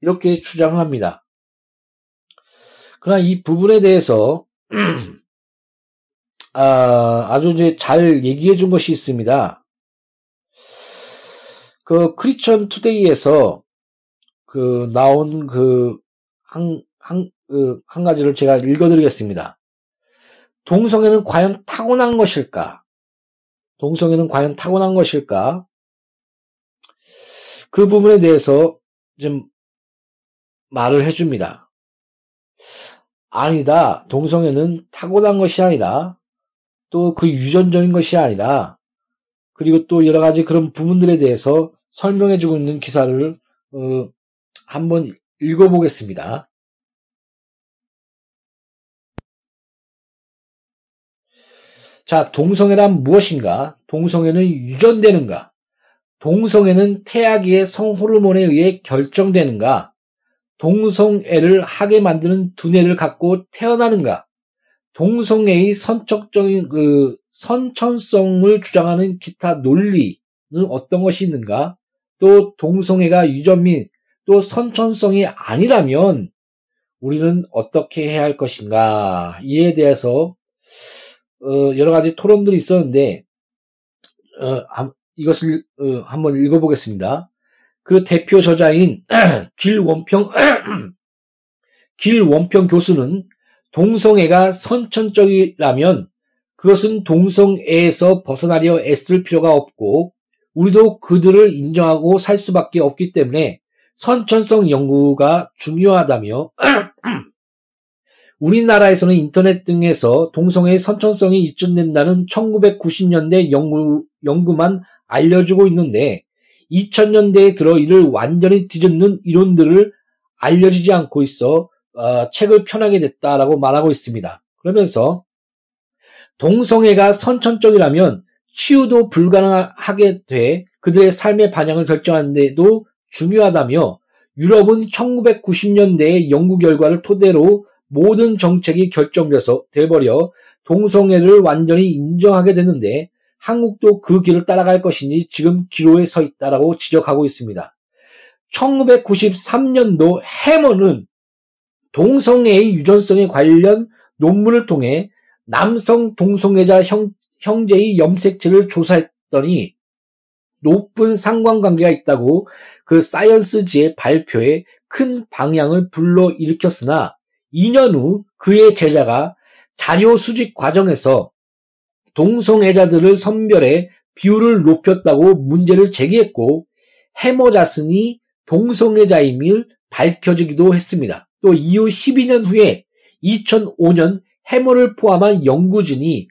이렇게 주장합니다. 그러나 이 부분에 대해서 [clears throat] 아, 아주 이제 잘 얘기해 준 것이 있습니다. 그 크리스천 투데이에서 그 나온 그 한 한, 그, 한 가지를 제가 읽어드리겠습니다. 동성애는 과연 타고난 것일까? 동성애는 과연 타고난 것일까? 그 부분에 대해서 좀 말을 해줍니다. 아니다. 동성애는 타고난 것이 아니라 또 그 유전적인 것이 아니라 그리고 또 여러 가지 그런 부분들에 대해서 설명해주고 있는 기사를 어, 한번 읽어보겠습니다. 자, 동성애란 무엇인가? 동성애는 유전되는가? 동성애는 태아기의 성호르몬에 의해 결정되는가? 동성애를 하게 만드는 두뇌를 갖고 태어나는가? 동성애의 선척적인 그 선천성을 주장하는 기타 논리는 어떤 것이 있는가? 또 동성애가 유전 및 또 선천성이 아니라면 우리는 어떻게 해야 할 것인가? 이에 대해서 어, 여러 가지 토론들이 있었는데 어, 이것을 어, 한번 읽어보겠습니다. 그 대표 저자인 [clears throat] 길원평 [clears throat] 길원평 교수는 동성애가 선천적이라면 그것은 동성애에서 벗어나려 애쓸 필요가 없고 우리도 그들을 인정하고 살 수밖에 없기 때문에 선천성 연구가 중요하다며 [clears throat] 우리나라에서는 인터넷 등에서 동성애의 선천성이 입증된다는 1990년대 연구, 연구만 알려주고 있는데 2000년대에 들어 이를 완전히 뒤집는 이론들을 알려지지 않고 있어 어, 책을 편하게 됐다라고 말하고 있습니다. 그러면서 동성애가 선천적이라면 치유도 불가능하게 돼 그들의 삶의 반영을 결정하는데도 중요하다며 유럽은 1990년대의 연구 결과를 토대로 모든 정책이 결정돼서 돼버려 동성애를 완전히 인정하게 됐는데 한국도 그 길을 따라갈 것이니 지금 기로에 서 있다라고 지적하고 있습니다. 1993년도 해머는 동성애의 유전성에 관련 논문을 통해 남성 동성애자 형, 형제의 염색체를 조사했더니 높은 상관관계가 있다고 그 사이언스지의 발표에 큰 방향을 불러일으켰으나 2년 후 그의 제자가 자료 수집 과정에서 동성애자들을 선별해 비율을 높였다고 문제를 제기했고 해머 자슨이 동성애자임을 밝혀지기도 했습니다. 또 이후 12년 후에 2005년 해머를 포함한 연구진이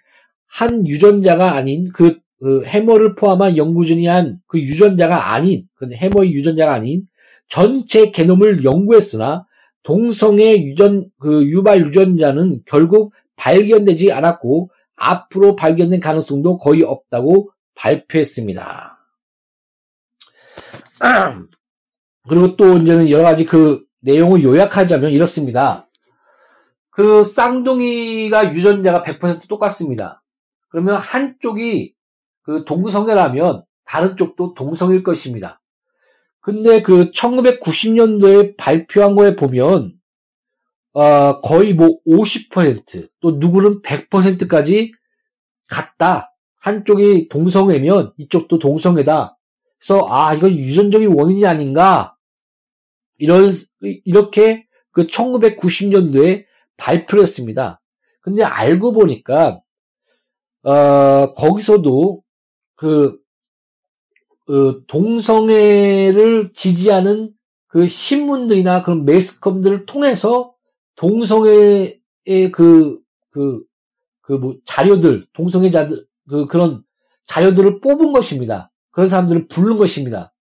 한 유전자가 아닌 그, 그 해머를 포함한 연구진이 한 그 유전자가 아닌 그 해머의 유전자가 아닌 전체 게놈을 연구했으나 동성애 유전 그 유발 유전자는 결국 발견되지 않았고 앞으로 발견된 가능성도 거의 없다고 발표했습니다. [clears throat] 그리고 또 이제는 여러 가지 그 내용을 요약하자면 이렇습니다. 그 쌍둥이가 유전자가 100% 똑같습니다. 그러면 한쪽이 그 동성애라면 다른 쪽도 동성일 것입니다. 근데 그 1990년도에 발표한 거에 보면 어, 거의 뭐 50%또 누구는 100%까지 같다. 한쪽이 동성애면 이쪽도 동성애다. 그래서 아 이건 유전적인 원인이 아닌가 이런 이렇게 그 1990년도에 발표를 했습니다. 근데 알고 보니까 어, 거기서도 그, 그 동성애를 지지하는 그 신문들이나 그런 매스컴들을 통해서 동성애의 그, 그, 그 뭐 자료들, 동성애자들, 그, 그런 자료들을 뽑은 것입니다. 그런 사람들을 부른 것입니다.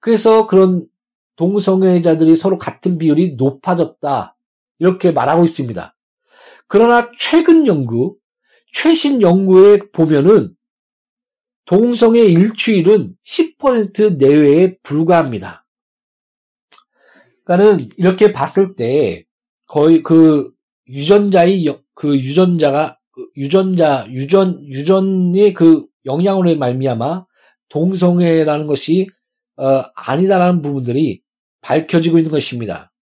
그래서 그런 동성애자들이 서로 같은 비율이 높아졌다. 이렇게 말하고 있습니다. 그러나 최근 연구, 최신 연구에 보면은 동성애 일주일은 10% 내외에 불과합니다. 그러니까는 이렇게 봤을 때 거의 그 유전자의 그 유전자가 그 유전자 유전 유전의 그 영향으로 말미암아 동성애라는 것이 어, 아니다라는 부분들이 밝혀지고 있는 것입니다.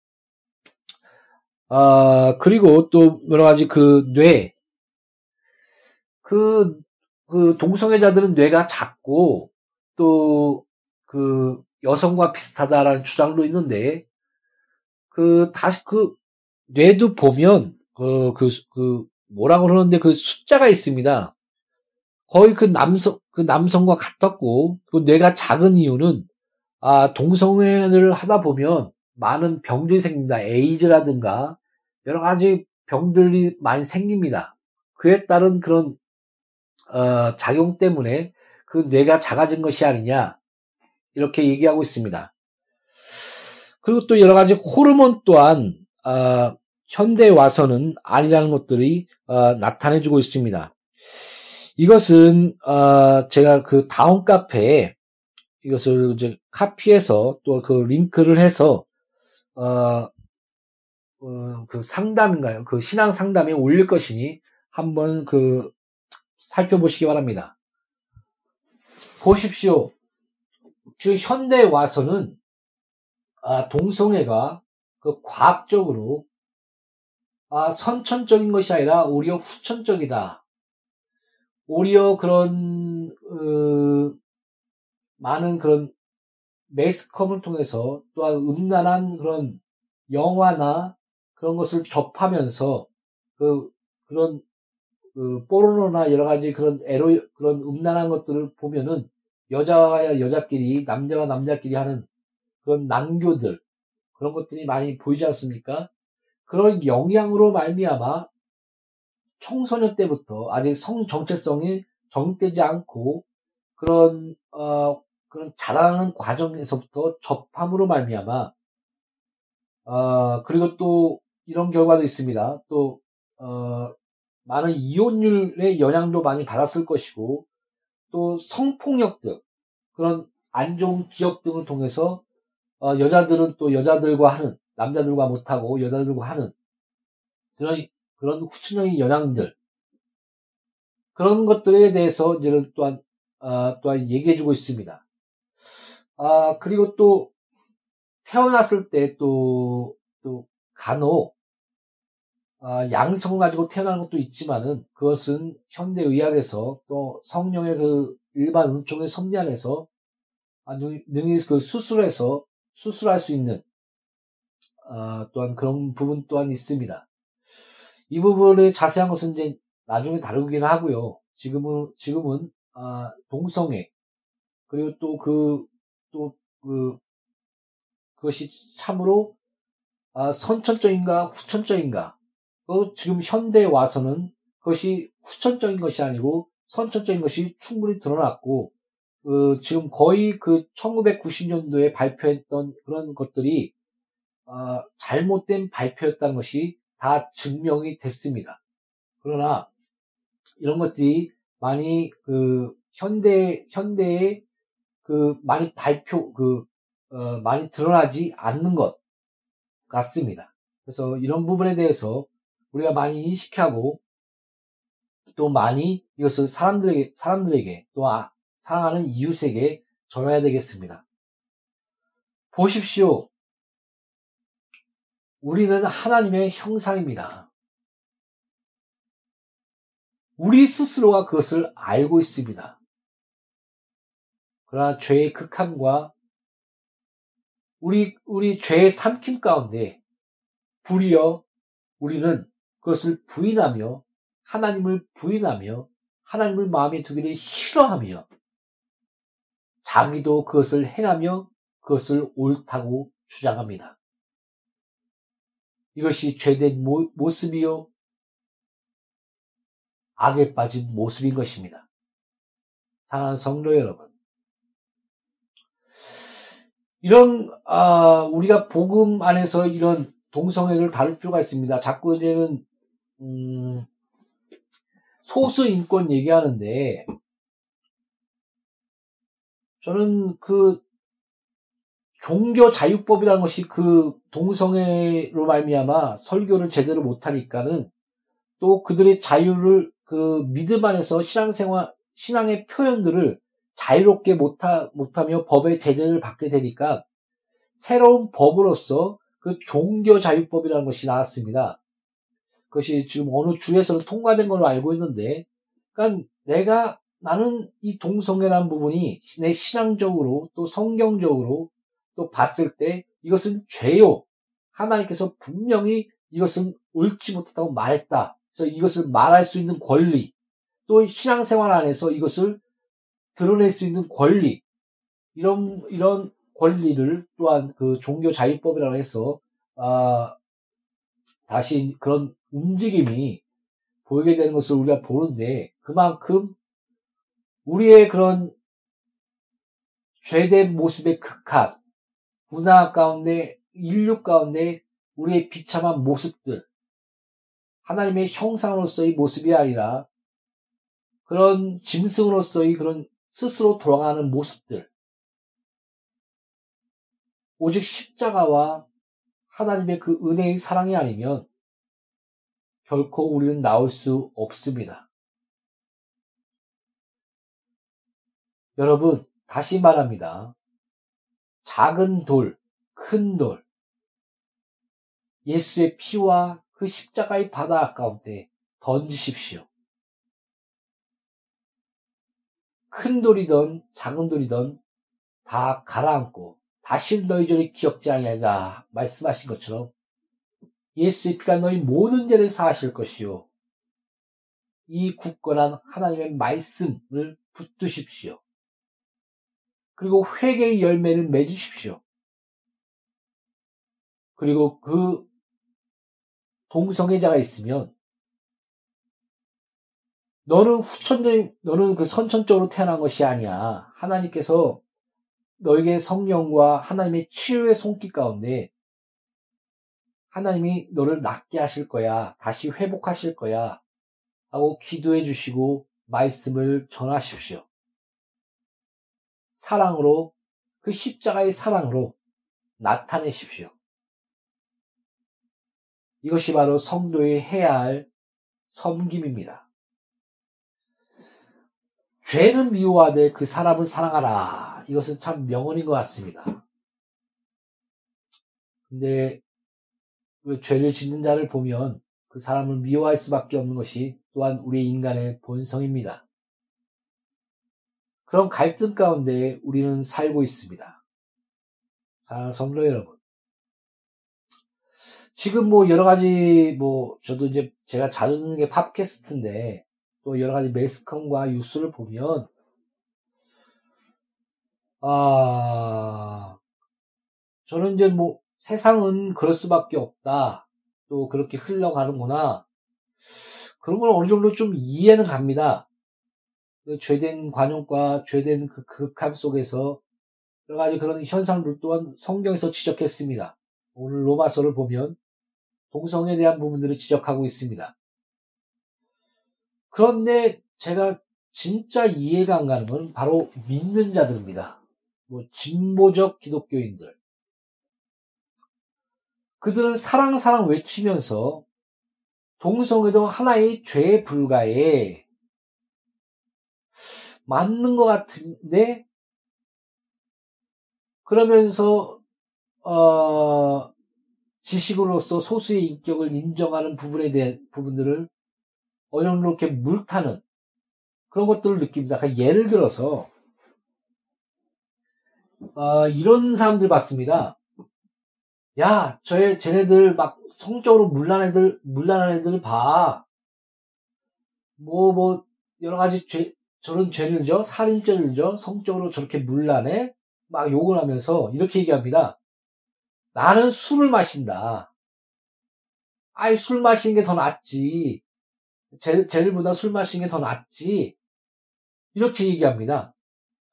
아, 그리고 또 여러 가지 그 뇌, 그, 그 동성애자들은 뇌가 작고 또 그 여성과 비슷하다라는 주장도 있는데 그 다시 그 뇌도 보면 그, 그, 그 뭐라고 그러는데 그 숫자가 있습니다. 거의 그 남성, 그 남성과 같았고, 그 뇌가 작은 이유는, 아, 동성애를 하다 보면 많은 병들이 생깁니다. 에이즈라든가, 여러 가지 병들이 많이 생깁니다. 그에 따른 그런 어, 작용 때문에 그 뇌가 작아진 것이 아니냐 이렇게 얘기하고 있습니다. 그리고 또 여러 가지 호르몬 또한 어, 현대에 와서는 아니라는 것들이 어, 나타내주고 있습니다. 이것은 어, 제가 그 다운 카페에 이것을 이제 카피해서 또 그 링크를 해서 어, 어, 그 상담인가요? 그 신앙 상담에 올릴 것이니 한번 그 살펴보시기 바랍니다. 보십시오. 즉 현대에 와서는 아, 동성애가 그 과학적으로 아, 선천적인 것이 아니라 오히려 후천적이다. 오히려 그런 어, 많은 그런 매스컴을 통해서 또한 음란한 그런 영화나 그런 것을 접하면서 그 그런 그 포르노나 여러 가지 그런 에로 그런 음란한 것들을 보면은 여자와 여자끼리 남자와 남자끼리 하는 그런 난교들 그런 것들이 많이 보이지 않습니까? 그런 영향으로 말미암아 청소년 때부터 아직 성 정체성이 정되지 않고 그런 어 그런 자라는 과정에서부터 접함으로 말미암아 어 그리고 또 이런 결과도 있습니다. 또, 어, 많은 이혼율의 영향도 많이 받았을 것이고, 또 성폭력 등, 그런 안 좋은 기억 등을 통해서, 어, 여자들은 또 여자들과 하는, 남자들과 못하고 여자들과 하는, 그런, 그런 후천적인 영향들, 그런 것들에 대해서 이제 또한, 어, 또한 얘기해주고 있습니다. 아, 그리고 또, 태어났을 때 또, 또, 간혹, 아, 양성 가지고 태어나는 것도 있지만은 그것은 현대 의학에서 또 성령의 그 일반 은총의 섭리 안에서 아, 능히 그 수술해서 수술할 수 있는 아, 또한 그런 부분 또한 있습니다. 이 부분의 자세한 것은 이제 나중에 다루긴 하고요. 지금은 지금은 아, 동성애 그리고 또 그 또 그 그것이 참으로 아, 선천적인가 후천적인가 그 지금 현대에 와서는 그것이 후천적인 것이 아니고 선천적인 것이 충분히 드러났고 그 지금 거의 그 1990년도에 발표했던 그런 것들이 어, 잘못된 발표였다는 것이 다 증명이 됐습니다. 그러나 이런 것들이 많이 그 현대 현대에 그 많이 발표 그 어, 많이 드러나지 않는 것 같습니다. 그래서 이런 부분에 대해서 우리가 많이 인식하고 또 많이 이것을 사람들에게 사람들에게 또 아, 사랑하는 이웃에게 전해야 되겠습니다. 보십시오. 우리는 하나님의 형상입니다. 우리 스스로가 그것을 알고 있습니다. 그러나 죄의 극함과 우리, 우리 죄의 삼킴 가운데 불이여 우리는 그것을 부인하며 하나님을 부인하며 하나님을 마음에 두기를 싫어하며 자기도 그것을 행하며 그것을 옳다고 주장합니다. 이것이 죄된 모습이요 악에 빠진 모습인 것입니다. 사랑하는 성도 여러분, 이런 아, 우리가 복음 안에서 이런 동성애를 다룰 필요가 있습니다. 자꾸 이제는 음, 소수 인권 얘기하는데 저는 그 종교 자유법이라는 것이 그 동성애로 말미암아 설교를 제대로 못하니까는 또 그들의 자유를 그 믿음 안에서 신앙생활 신앙의 표현들을 자유롭게 못하, 못하며 법의 제재를 받게 되니까 새로운 법으로서 그 종교 자유법이라는 것이 나왔습니다. 그것이 지금 어느 주에서는 통과된 걸로 알고 있는데, 그러니까 내가 나는 이 동성애라는 부분이 내 신앙적으로 또 성경적으로 또 봤을 때 이것은 죄요. 하나님께서 분명히 이것은 옳지 못하다고 말했다. 그래서 이것을 말할 수 있는 권리, 또 신앙생활 안에서 이것을 드러낼 수 있는 권리, 이런, 이런 권리를 또한 그 종교 자유법이라고 해서, 아, 다시 그런 움직임이 보이게 되는 것을 우리가 보는데, 그만큼 우리의 그런 죄된 모습의 극한, 문화 가운데, 인류 가운데 우리의 비참한 모습들, 하나님의 형상으로서의 모습이 아니라 그런 짐승으로서의 그런 스스로 돌아가는 모습들, 오직 십자가와 하나님의 그 은혜의 사랑이 아니면 결코 우리는 나올 수 없습니다. 여러분, 다시 말합니다. 작은 돌, 큰 돌, 예수의 피와 그 십자가의 바다 가운데 던지십시오. 큰 돌이든 작은 돌이든 다 가라앉고 다시 너희 저리 기억지 아니하리라 말씀하신 것처럼 예수의 피가 너희 모든 죄를 사하실 것이요. 이 굳건한 하나님의 말씀을 붙드십시오. 그리고 회개의 열매를 맺으십시오. 그리고 그 동성애자가 있으면 너는 후천적, 너는 그 선천적으로 태어난 것이 아니야. 하나님께서 너에게 성령과 하나님의 치유의 손길 가운데 하나님이 너를 낫게 하실 거야. 다시 회복하실 거야. 하고 기도해 주시고 말씀을 전하십시오. 사랑으로 그 십자가의 사랑으로 나타내십시오. 이것이 바로 성도의 해야 할 섬김입니다. 죄는 미워하되 그 사람을 사랑하라. 이것은 참 명언인 것 같습니다. 근데 그 죄를 짓는 자를 보면 그 사람을 미워할 수밖에 없는 것이 또한 우리 인간의 본성입니다. 그런 갈등 가운데 우리는 살고 있습니다. 자, 성도 여러분. 지금 뭐 여러 가지 뭐 저도 이제 제가 자주 듣는 게 팟캐스트인데 또 여러 가지 매스컴과 뉴스를 보면 아 저는 이제 뭐 세상은 그럴 수밖에 없다. 또 그렇게 흘러가는구나. 그런 걸 어느 정도 좀 이해는 갑니다. 그 죄된 관용과 죄된 그 극함 속에서 여러 가지 그런 현상들 또한 성경에서 지적했습니다. 오늘 로마서를 보면 동성에 대한 부분들을 지적하고 있습니다. 그런데 제가 진짜 이해가 안 가는 건 바로 믿는 자들입니다. 뭐 진보적 기독교인들. 그들은 사랑 사랑 외치면서 동성애도 하나의 죄에 불과해 맞는 것 같은데 그러면서 어, 지식으로서 소수의 인격을 인정하는 부분에 대한 부분들을 어느 정도 이렇게 물타는 그런 것들을 느낍니다. 그러니까 예를 들어서 어, 이런 사람들 봤습니다. 야, 저 쟤네들 막 성적으로 물난 애들 물난한 애들 봐. 뭐뭐 뭐 여러 가지 죄 저런 죄를 져 살인죄를 져 성적으로 저렇게 물란해 막 욕을 하면서 이렇게 얘기합니다. 나는 술을 마신다. 아이 술 마시는 게 더 낫지. 쟤, 쟤들보다 술 마시는 게 더 낫지. 이렇게 얘기합니다.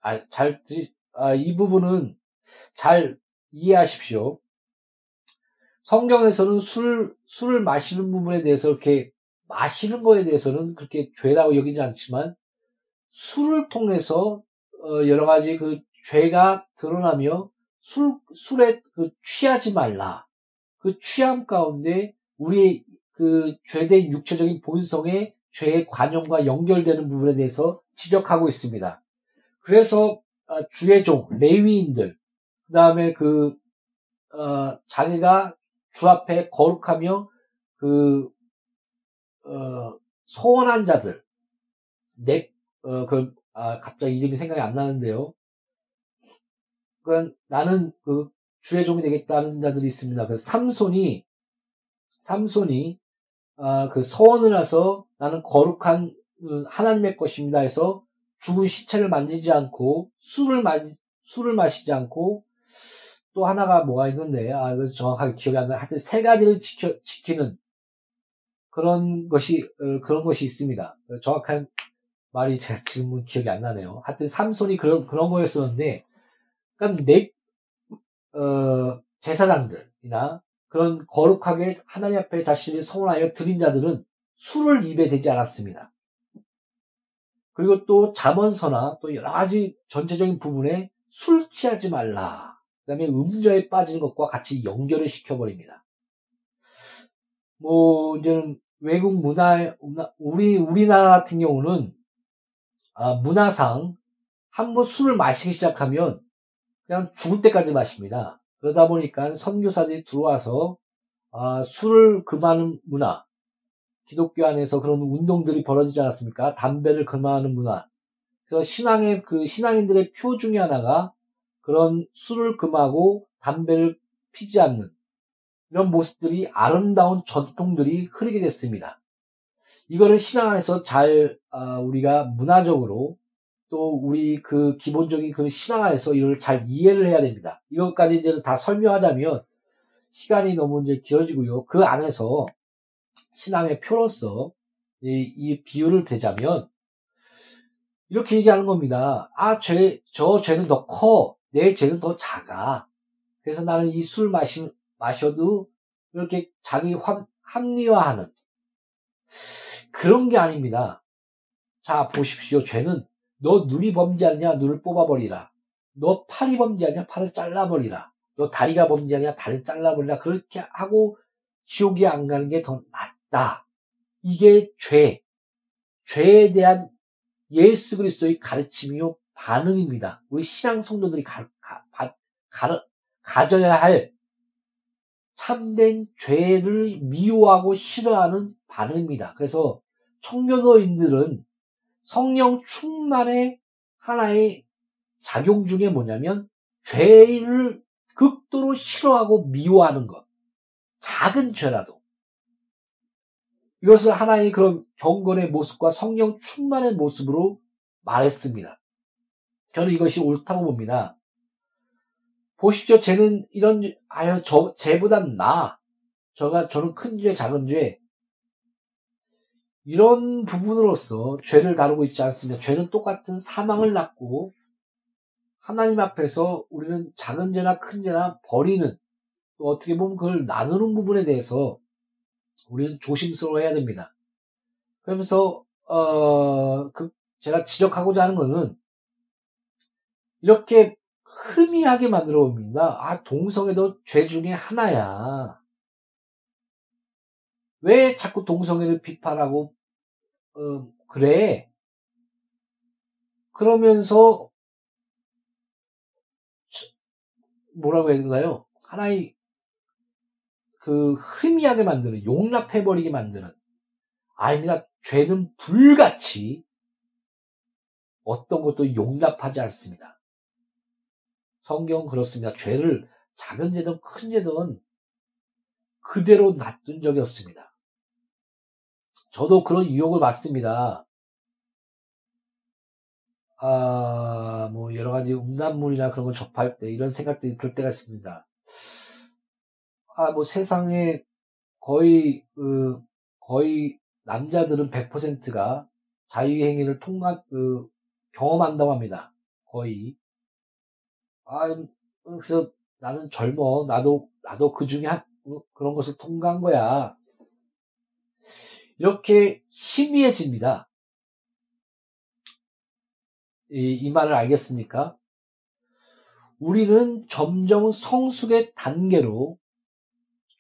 아, 잘, 아, 이 부분은 잘 이해하십시오. 성경에서는 술, 술을 마시는 부분에 대해서 이렇게 마시는 거에 대해서는 그렇게 죄라고 여기지 않지만 술을 통해서 어, 여러 가지 그 죄가 드러나며 술, 술에 그 취하지 말라. 그 취함 가운데 우리의 그 죄된 육체적인 본성의 죄의 관용과 연결되는 부분에 대해서 지적하고 있습니다. 그래서 어, 주의 종, 레위인들, 그 다음에 그, 어, 자기가 주 앞에 거룩하며 그, 어, 소원한 자들, 내, 어, 그, 아, 갑자기 이름이 생각이 안 나는데요. 그 나는 그 주의 종이 되겠다는 자들이 있습니다. 그 삼손이, 삼손이, 아, 그 소원을 해서 나는 거룩한 그 하나님의 것입니다 해서 죽은 시체를 만지지 않고 술을 마, 술을 마시지 않고 또 하나가 뭐가 있는데, 아, 이거 정확하게 기억이 안 나. 하여튼 세 가지를 지켜, 지키는 그런 것이, 어, 그런 것이 있습니다. 정확한 말이 제가 지금은 기억이 안 나네요. 하여튼 삼손이 그런, 그런 거였었는데, 그러니까 내, 어, 제사장들이나 그런 거룩하게 하나님 앞에 자신을 서원하여 드린 자들은 술을 입에 대지 않았습니다. 그리고 또 자문서나 또 여러 가지 전체적인 부분에 술 취하지 말라. 그 다음에 음저에 빠지는 것과 같이 연결을 시켜버립니다. 뭐, 이제는 외국 문화, 우리, 우리나라 같은 경우는 아, 문화상 한번 술을 마시기 시작하면 그냥 죽을 때까지 마십니다. 그러다 보니까 선교사들이 들어와서 아, 술을 금하는 문화, 기독교 안에서 그런 운동들이 벌어지지 않았습니까? 담배를 금하는 문화. 그래서 신앙의 그 신앙인들의 표 중에 하나가 그런 술을 금하고 담배를 피지 않는 이런 모습들이 아름다운 전통들이 흐르게 됐습니다. 이거를 신앙 안에서 잘 아, 우리가 문화적으로 또 우리 그 기본적인 그 신앙 안에서 이걸 잘 이해를 해야 됩니다. 이것까지 이제 다 설명하자면 시간이 너무 이제 길어지고요. 그 안에서 신앙의 표로서 이, 이 비유를 대자면 이렇게 얘기하는 겁니다. 아, 죄, 저 죄는 더 커. 내 죄는 더 작아. 그래서 나는 이 술 마시, 마셔도 이렇게 자기 합, 합리화하는 그런 게 아닙니다. 자, 보십시오. 죄는 너 눈이 범죄하느냐? 눈을 뽑아버리라. 너 팔이 범죄하냐? 팔을 잘라버리라. 너 다리가 범죄하냐? 다리 잘라버리라. 그렇게 하고 지옥에 안 가는 게 더 낫다. 이게 죄. 죄에 대한 예수 그리스도의 가르침이요 반응입니다. 우리 신앙 성도들이 가, 가, 가, 가져야 할 참된 죄를 미워하고 싫어하는 반응입니다. 그래서 청교도인들은 성령 충만의 하나의 작용 중에 뭐냐면 죄를 극도로 싫어하고 미워하는 것. 작은 죄라도. 이것을 하나의 그런 경건의 모습과 성령 충만의 모습으로 말했습니다. 저는 이것이 옳다고 봅니다. 보십시오. 쟤는 이런, 아유, 저, 쟤보단 나. 저가, 저는 큰 죄, 작은 죄. 이런 부분으로서 죄를 다루고 있지 않습니다. 죄는 똑같은 사망을 낳고, 하나님 앞에서 우리는 작은 죄나 큰 죄나 버리는, 또 어떻게 보면 그걸 나누는 부분에 대해서 우리는 조심스러워해야 됩니다. 그러면서, 어, 그, 제가 지적하고자 하는 것은, 이렇게 흠이하게 만들어 봅니다. 아, 동성애도 죄 중에 하나야. 왜 자꾸 동성애를 비판하고, 어, 그래? 그러면서, 뭐라고 해야 되나요? 하나의, 그, 흠이하게 만드는, 용납해버리게 만드는, 아닙니다. 죄는 불같이 어떤 것도 용납하지 않습니다. 성경은 그렇습니다. 죄를 작은 죄든 큰 죄든 그대로 놔둔 적이 없습니다. 저도 그런 유혹을 받습니다. 아, 뭐, 여러 가지 음란물이나 그런 걸 접할 때 이런 생각들이 들 때가 있습니다. 아, 뭐 세상에 거의, 그, 거의 남자들은 100%가 자유행위를 통과, 그, 경험한다고 합니다. 거의. 아, 그래서 나는 젊어. 나도, 나도 그 중에 한, 어, 그런 것을 통과한 거야. 이렇게 희미해집니다. 이, 이 말을 알겠습니까? 우리는 점점 성숙의 단계로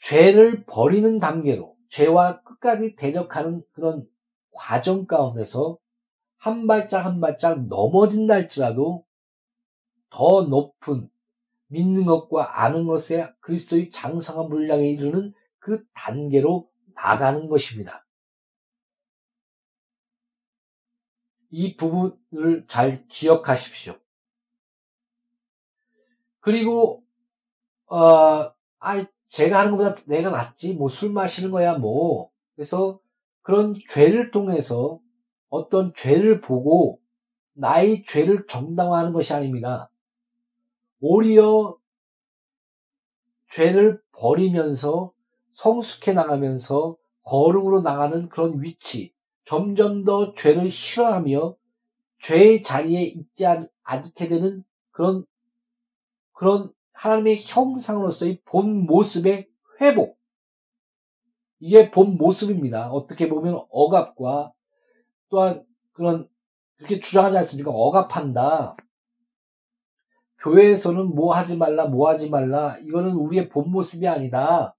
죄를 버리는 단계로 죄와 끝까지 대적하는 그런 과정 가운데서 한 발짝 한 발짝 넘어진다 할지라도 더 높은 믿는 것과 아는 것에 그리스도의 장성한 분량에 이르는 그 단계로 나가는 것입니다. 이 부분을 잘 기억하십시오. 그리고 어, 아, 제가 하는 것보다 내가 낫지, 뭐 술 마시는 거야, 뭐. 그래서 그런 죄를 통해서 어떤 죄를 보고 나의 죄를 정당화하는 것이 아닙니다. 오히려 죄를 버리면서 성숙해 나가면서 거룩으로 나가는 그런 위치, 점점 더 죄를 싫어하며 죄의 자리에 있지 않게 되는 그런, 그런 하나님의 형상으로서의 본 모습의 회복. 이게 본 모습입니다. 어떻게 보면 억압과 또한 그런, 그렇게 주장하지 않습니까? 억압한다. 교회에서는 뭐 하지 말라, 뭐 하지 말라. 이거는 우리의 본 모습이 아니다.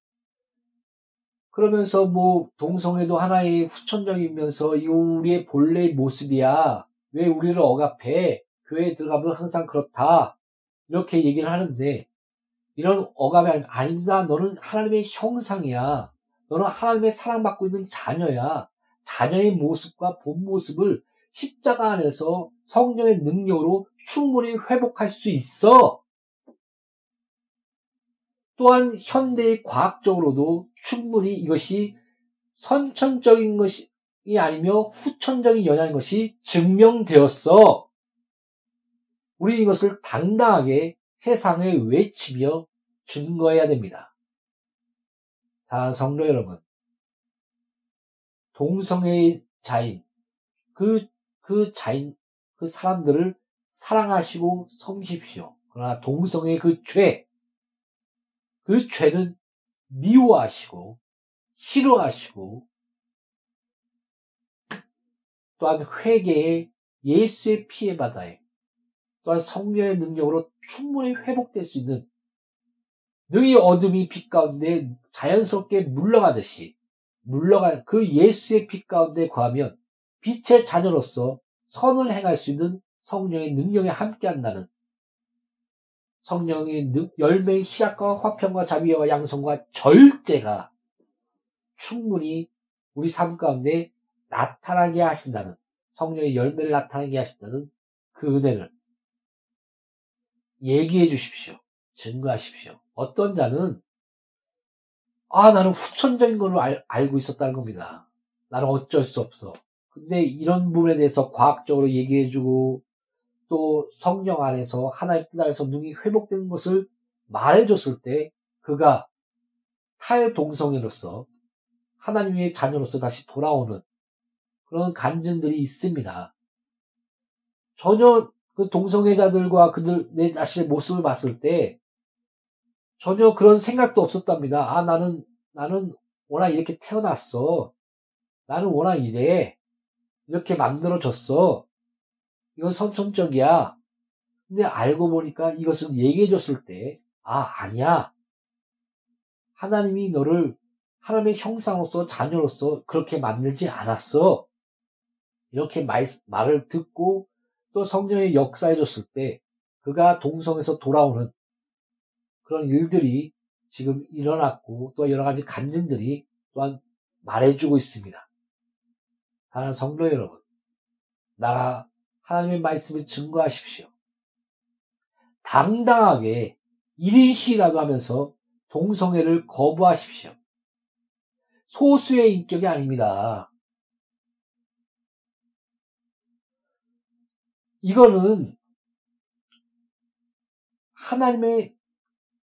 그러면서 뭐 동성애도 하나의 후천적이면서 이거 우리의 본래의 모습이야. 왜 우리를 억압해? 교회에 들어가면 항상 그렇다. 이렇게 얘기를 하는데 이런 억압이 아닙니다. 너는 하나님의 형상이야. 너는 하나님의 사랑받고 있는 자녀야. 자녀의 모습과 본 모습을 십자가 안에서 성령의 능력으로 충분히 회복할 수 있어. 또한 현대의 과학적으로도 충분히 이것이 선천적인 것이 아니며 후천적인 영향인 것이 증명되었어. 우리 이것을 당당하게 세상에 외치며 증거해야 됩니다. 사 성도 여러분, 동성애의 자인, 그, 그 자인, 그 사람들을 사랑하시고 섬기십시오. 그러나 동성애의 그 죄, 그 죄는 미워하시고, 싫어하시고, 또한 회개에 예수의 피해 바다에, 또한 성령의 능력으로 충분히 회복될 수 있는 너희 어둠이 빛 가운데 자연스럽게 물러가듯이 물러가 그 예수의 빛 가운데 거하면 빛의 자녀로서 선을 행할 수 있는 성령의 능력에 함께한다는 성령의 열매의 시작과 화평과 자비와 양성과 절제가 충분히 우리 삶 가운데 나타나게 하신다는 성령의 열매를 나타나게 하신다는 그 은혜를 얘기해 주십시오. 증거하십시오. 어떤 자는 아 나는 후천적인 걸로 알, 알고 있었다는 겁니다. 나는 어쩔 수 없어. 근데 이런 부분에 대해서 과학적으로 얘기해 주고 또 성령 안에서 하나님 뜻 안에서 눈이 회복된 것을 말해 줬을 때 그가 탈동성애로서 하나님의 자녀로서 다시 돌아오는 그런 간증들이 있습니다. 전혀 그 동성애자들과 그들 내 자신의 모습을 봤을 때 전혀 그런 생각도 없었답니다. 아 나는 나는 워낙 이렇게 태어났어. 나는 워낙 이래. 이렇게 만들어졌어. 이건 선천적이야. 근데 알고 보니까 이것을 얘기해 줬을 때, 아, 아니야. 하나님이 너를 하나님의 형상으로서 자녀로서 그렇게 만들지 않았어. 이렇게 말, 말을 듣고 또 성령의 역사해 줬을 때 그가 동성에서 돌아오는 그런 일들이 지금 일어났고 또 여러 가지 간증들이 또한 말해주고 있습니다. 사랑하는 성도 여러분, 나 하나님의 말씀을 증거하십시오. 당당하게 1인 시라도 하면서 동성애를 거부하십시오. 소수의 인격이 아닙니다. 이거는 하나님의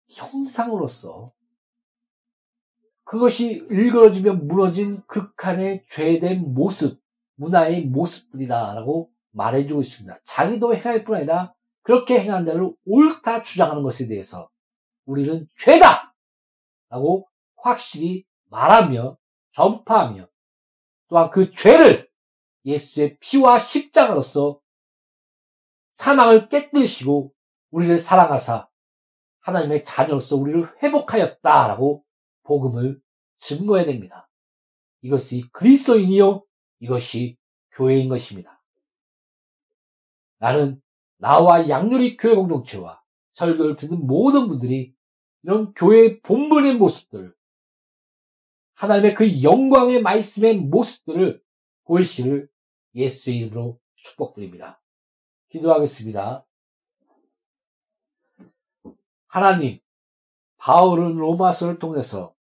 형상으로서 그것이 일그러지면 무너진 극한의 죄된 모습, 문화의 모습들이다라고 말해주고 있습니다. 자기도 행할 뿐 아니라 그렇게 행한 자를 옳다 주장하는 것에 대해서 우리는 죄다! 라고 확실히 말하며 전파하며 또한 그 죄를 예수의 피와 십자가로서 사망을 깨뜨리시고 우리를 사랑하사 하나님의 자녀로서 우리를 회복하였다라고 복음을 증거해야 됩니다. 이것이 그리스도인이요 이것이 교회인 것입니다. 나는 나와 양률이 교회 공동체와 설교를 듣는 모든 분들이 이런 교회의 본분의 모습들, 하나님의 그 영광의 말씀의 모습들을 보이시를 예수의 이름으로 축복드립니다. 기도하겠습니다. 하나님, 바울은 로마서를 통해서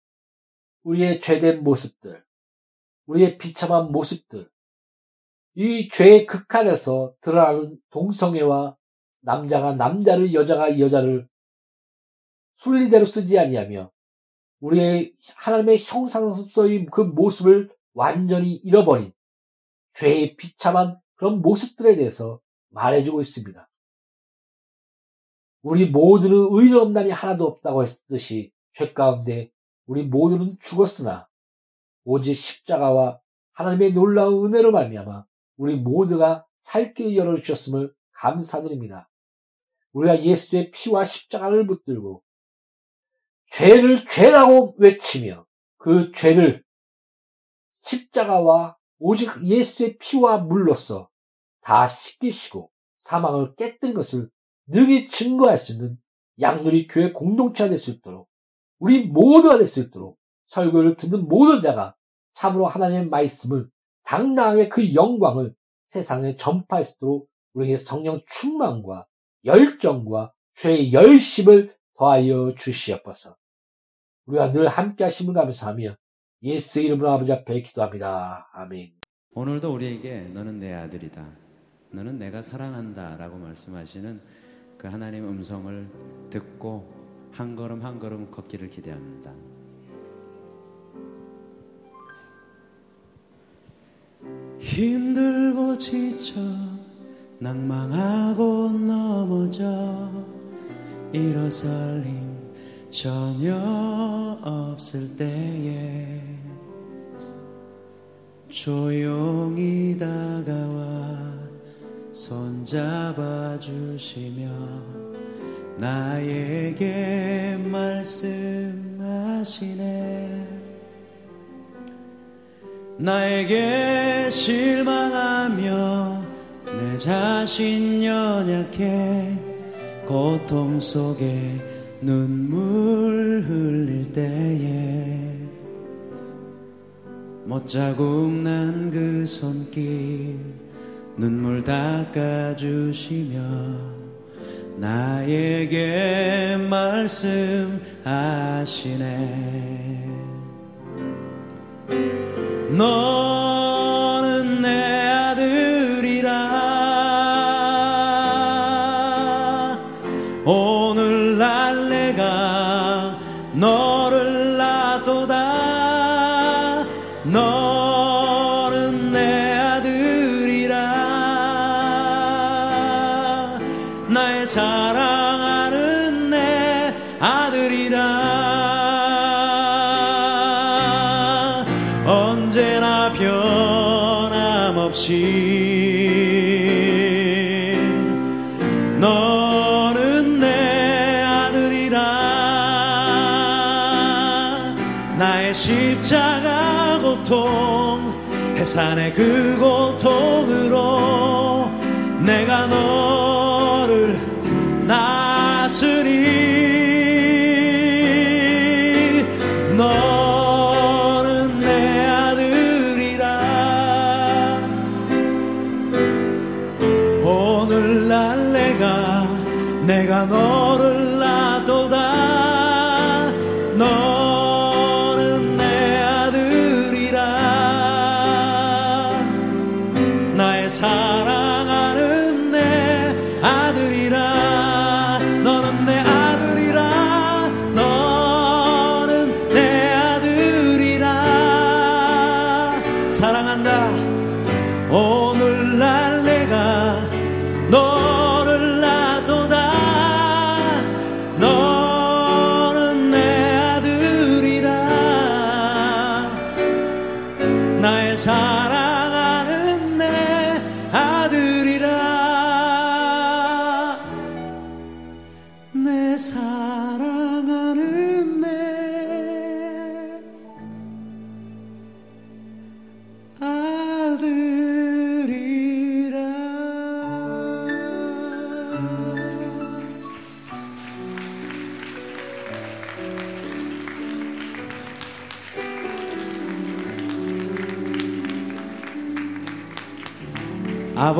우리의 죄된 모습들, 우리의 비참한 모습들, 이 죄의 극한에서 드러나는 동성애와 남자가 남자를 여자가 여자를 순리대로 쓰지 아니하며 우리의 하나님의 형상으로서의 그 모습을 완전히 잃어버린 죄의 비참한 그런 모습들에 대해서 말해주고 있습니다. 우리 모두는 의로운 날이 하나도 없다고 했듯이 죄 가운데 우리 모두는 죽었으나 오직 십자가와 하나님의 놀라운 은혜로 말미암아 우리 모두가 살 길을 열어주셨음을 감사드립니다. 우리가 예수의 피와 십자가를 붙들고 죄를 죄라고 외치며 그 죄를 십자가와 오직 예수의 피와 물로써 다 씻기시고 사망을 깨뜨린 것을 능히 증거할 수 있는 양누리 교회 공동체가 될 수 있도록 우리 모두가 될 수 있도록 설교를 듣는 모든 자가 참으로 하나님의 말씀을 당당하게 그 영광을 세상에 전파할 수 있도록 우리에게 성령 충만과 열정과 죄의 열심을 더하여 주시옵소서. 우리가 늘 함께 하심을 감사하며 예수 이름으로 아버지 앞에 기도합니다. 아멘. 오늘도 우리에게 너는 내 아들이다. 너는 내가 사랑한다. 라고 말씀하시는 그 하나님의 음성을 듣고 한 걸음 한 걸음 걷기를 기대합니다. 힘들고 지쳐 낭망하고 넘어져 일어설 힘 전혀 없을 때에 조용히 다가와 손잡아 주시며 나에게 말씀하시네. 나에게 실망하며 내 자신 연약해 고통 속에 눈물 흘릴 때에 못자국 난 그 손길 눈물 닦아주시며 나에게 말씀하시네. 너는 내 아들 해산의 그곳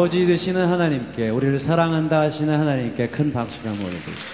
아버지 되시는 하나님께 우리를 사랑한다 하시는 하나님께 큰 박수를 모여드립니다.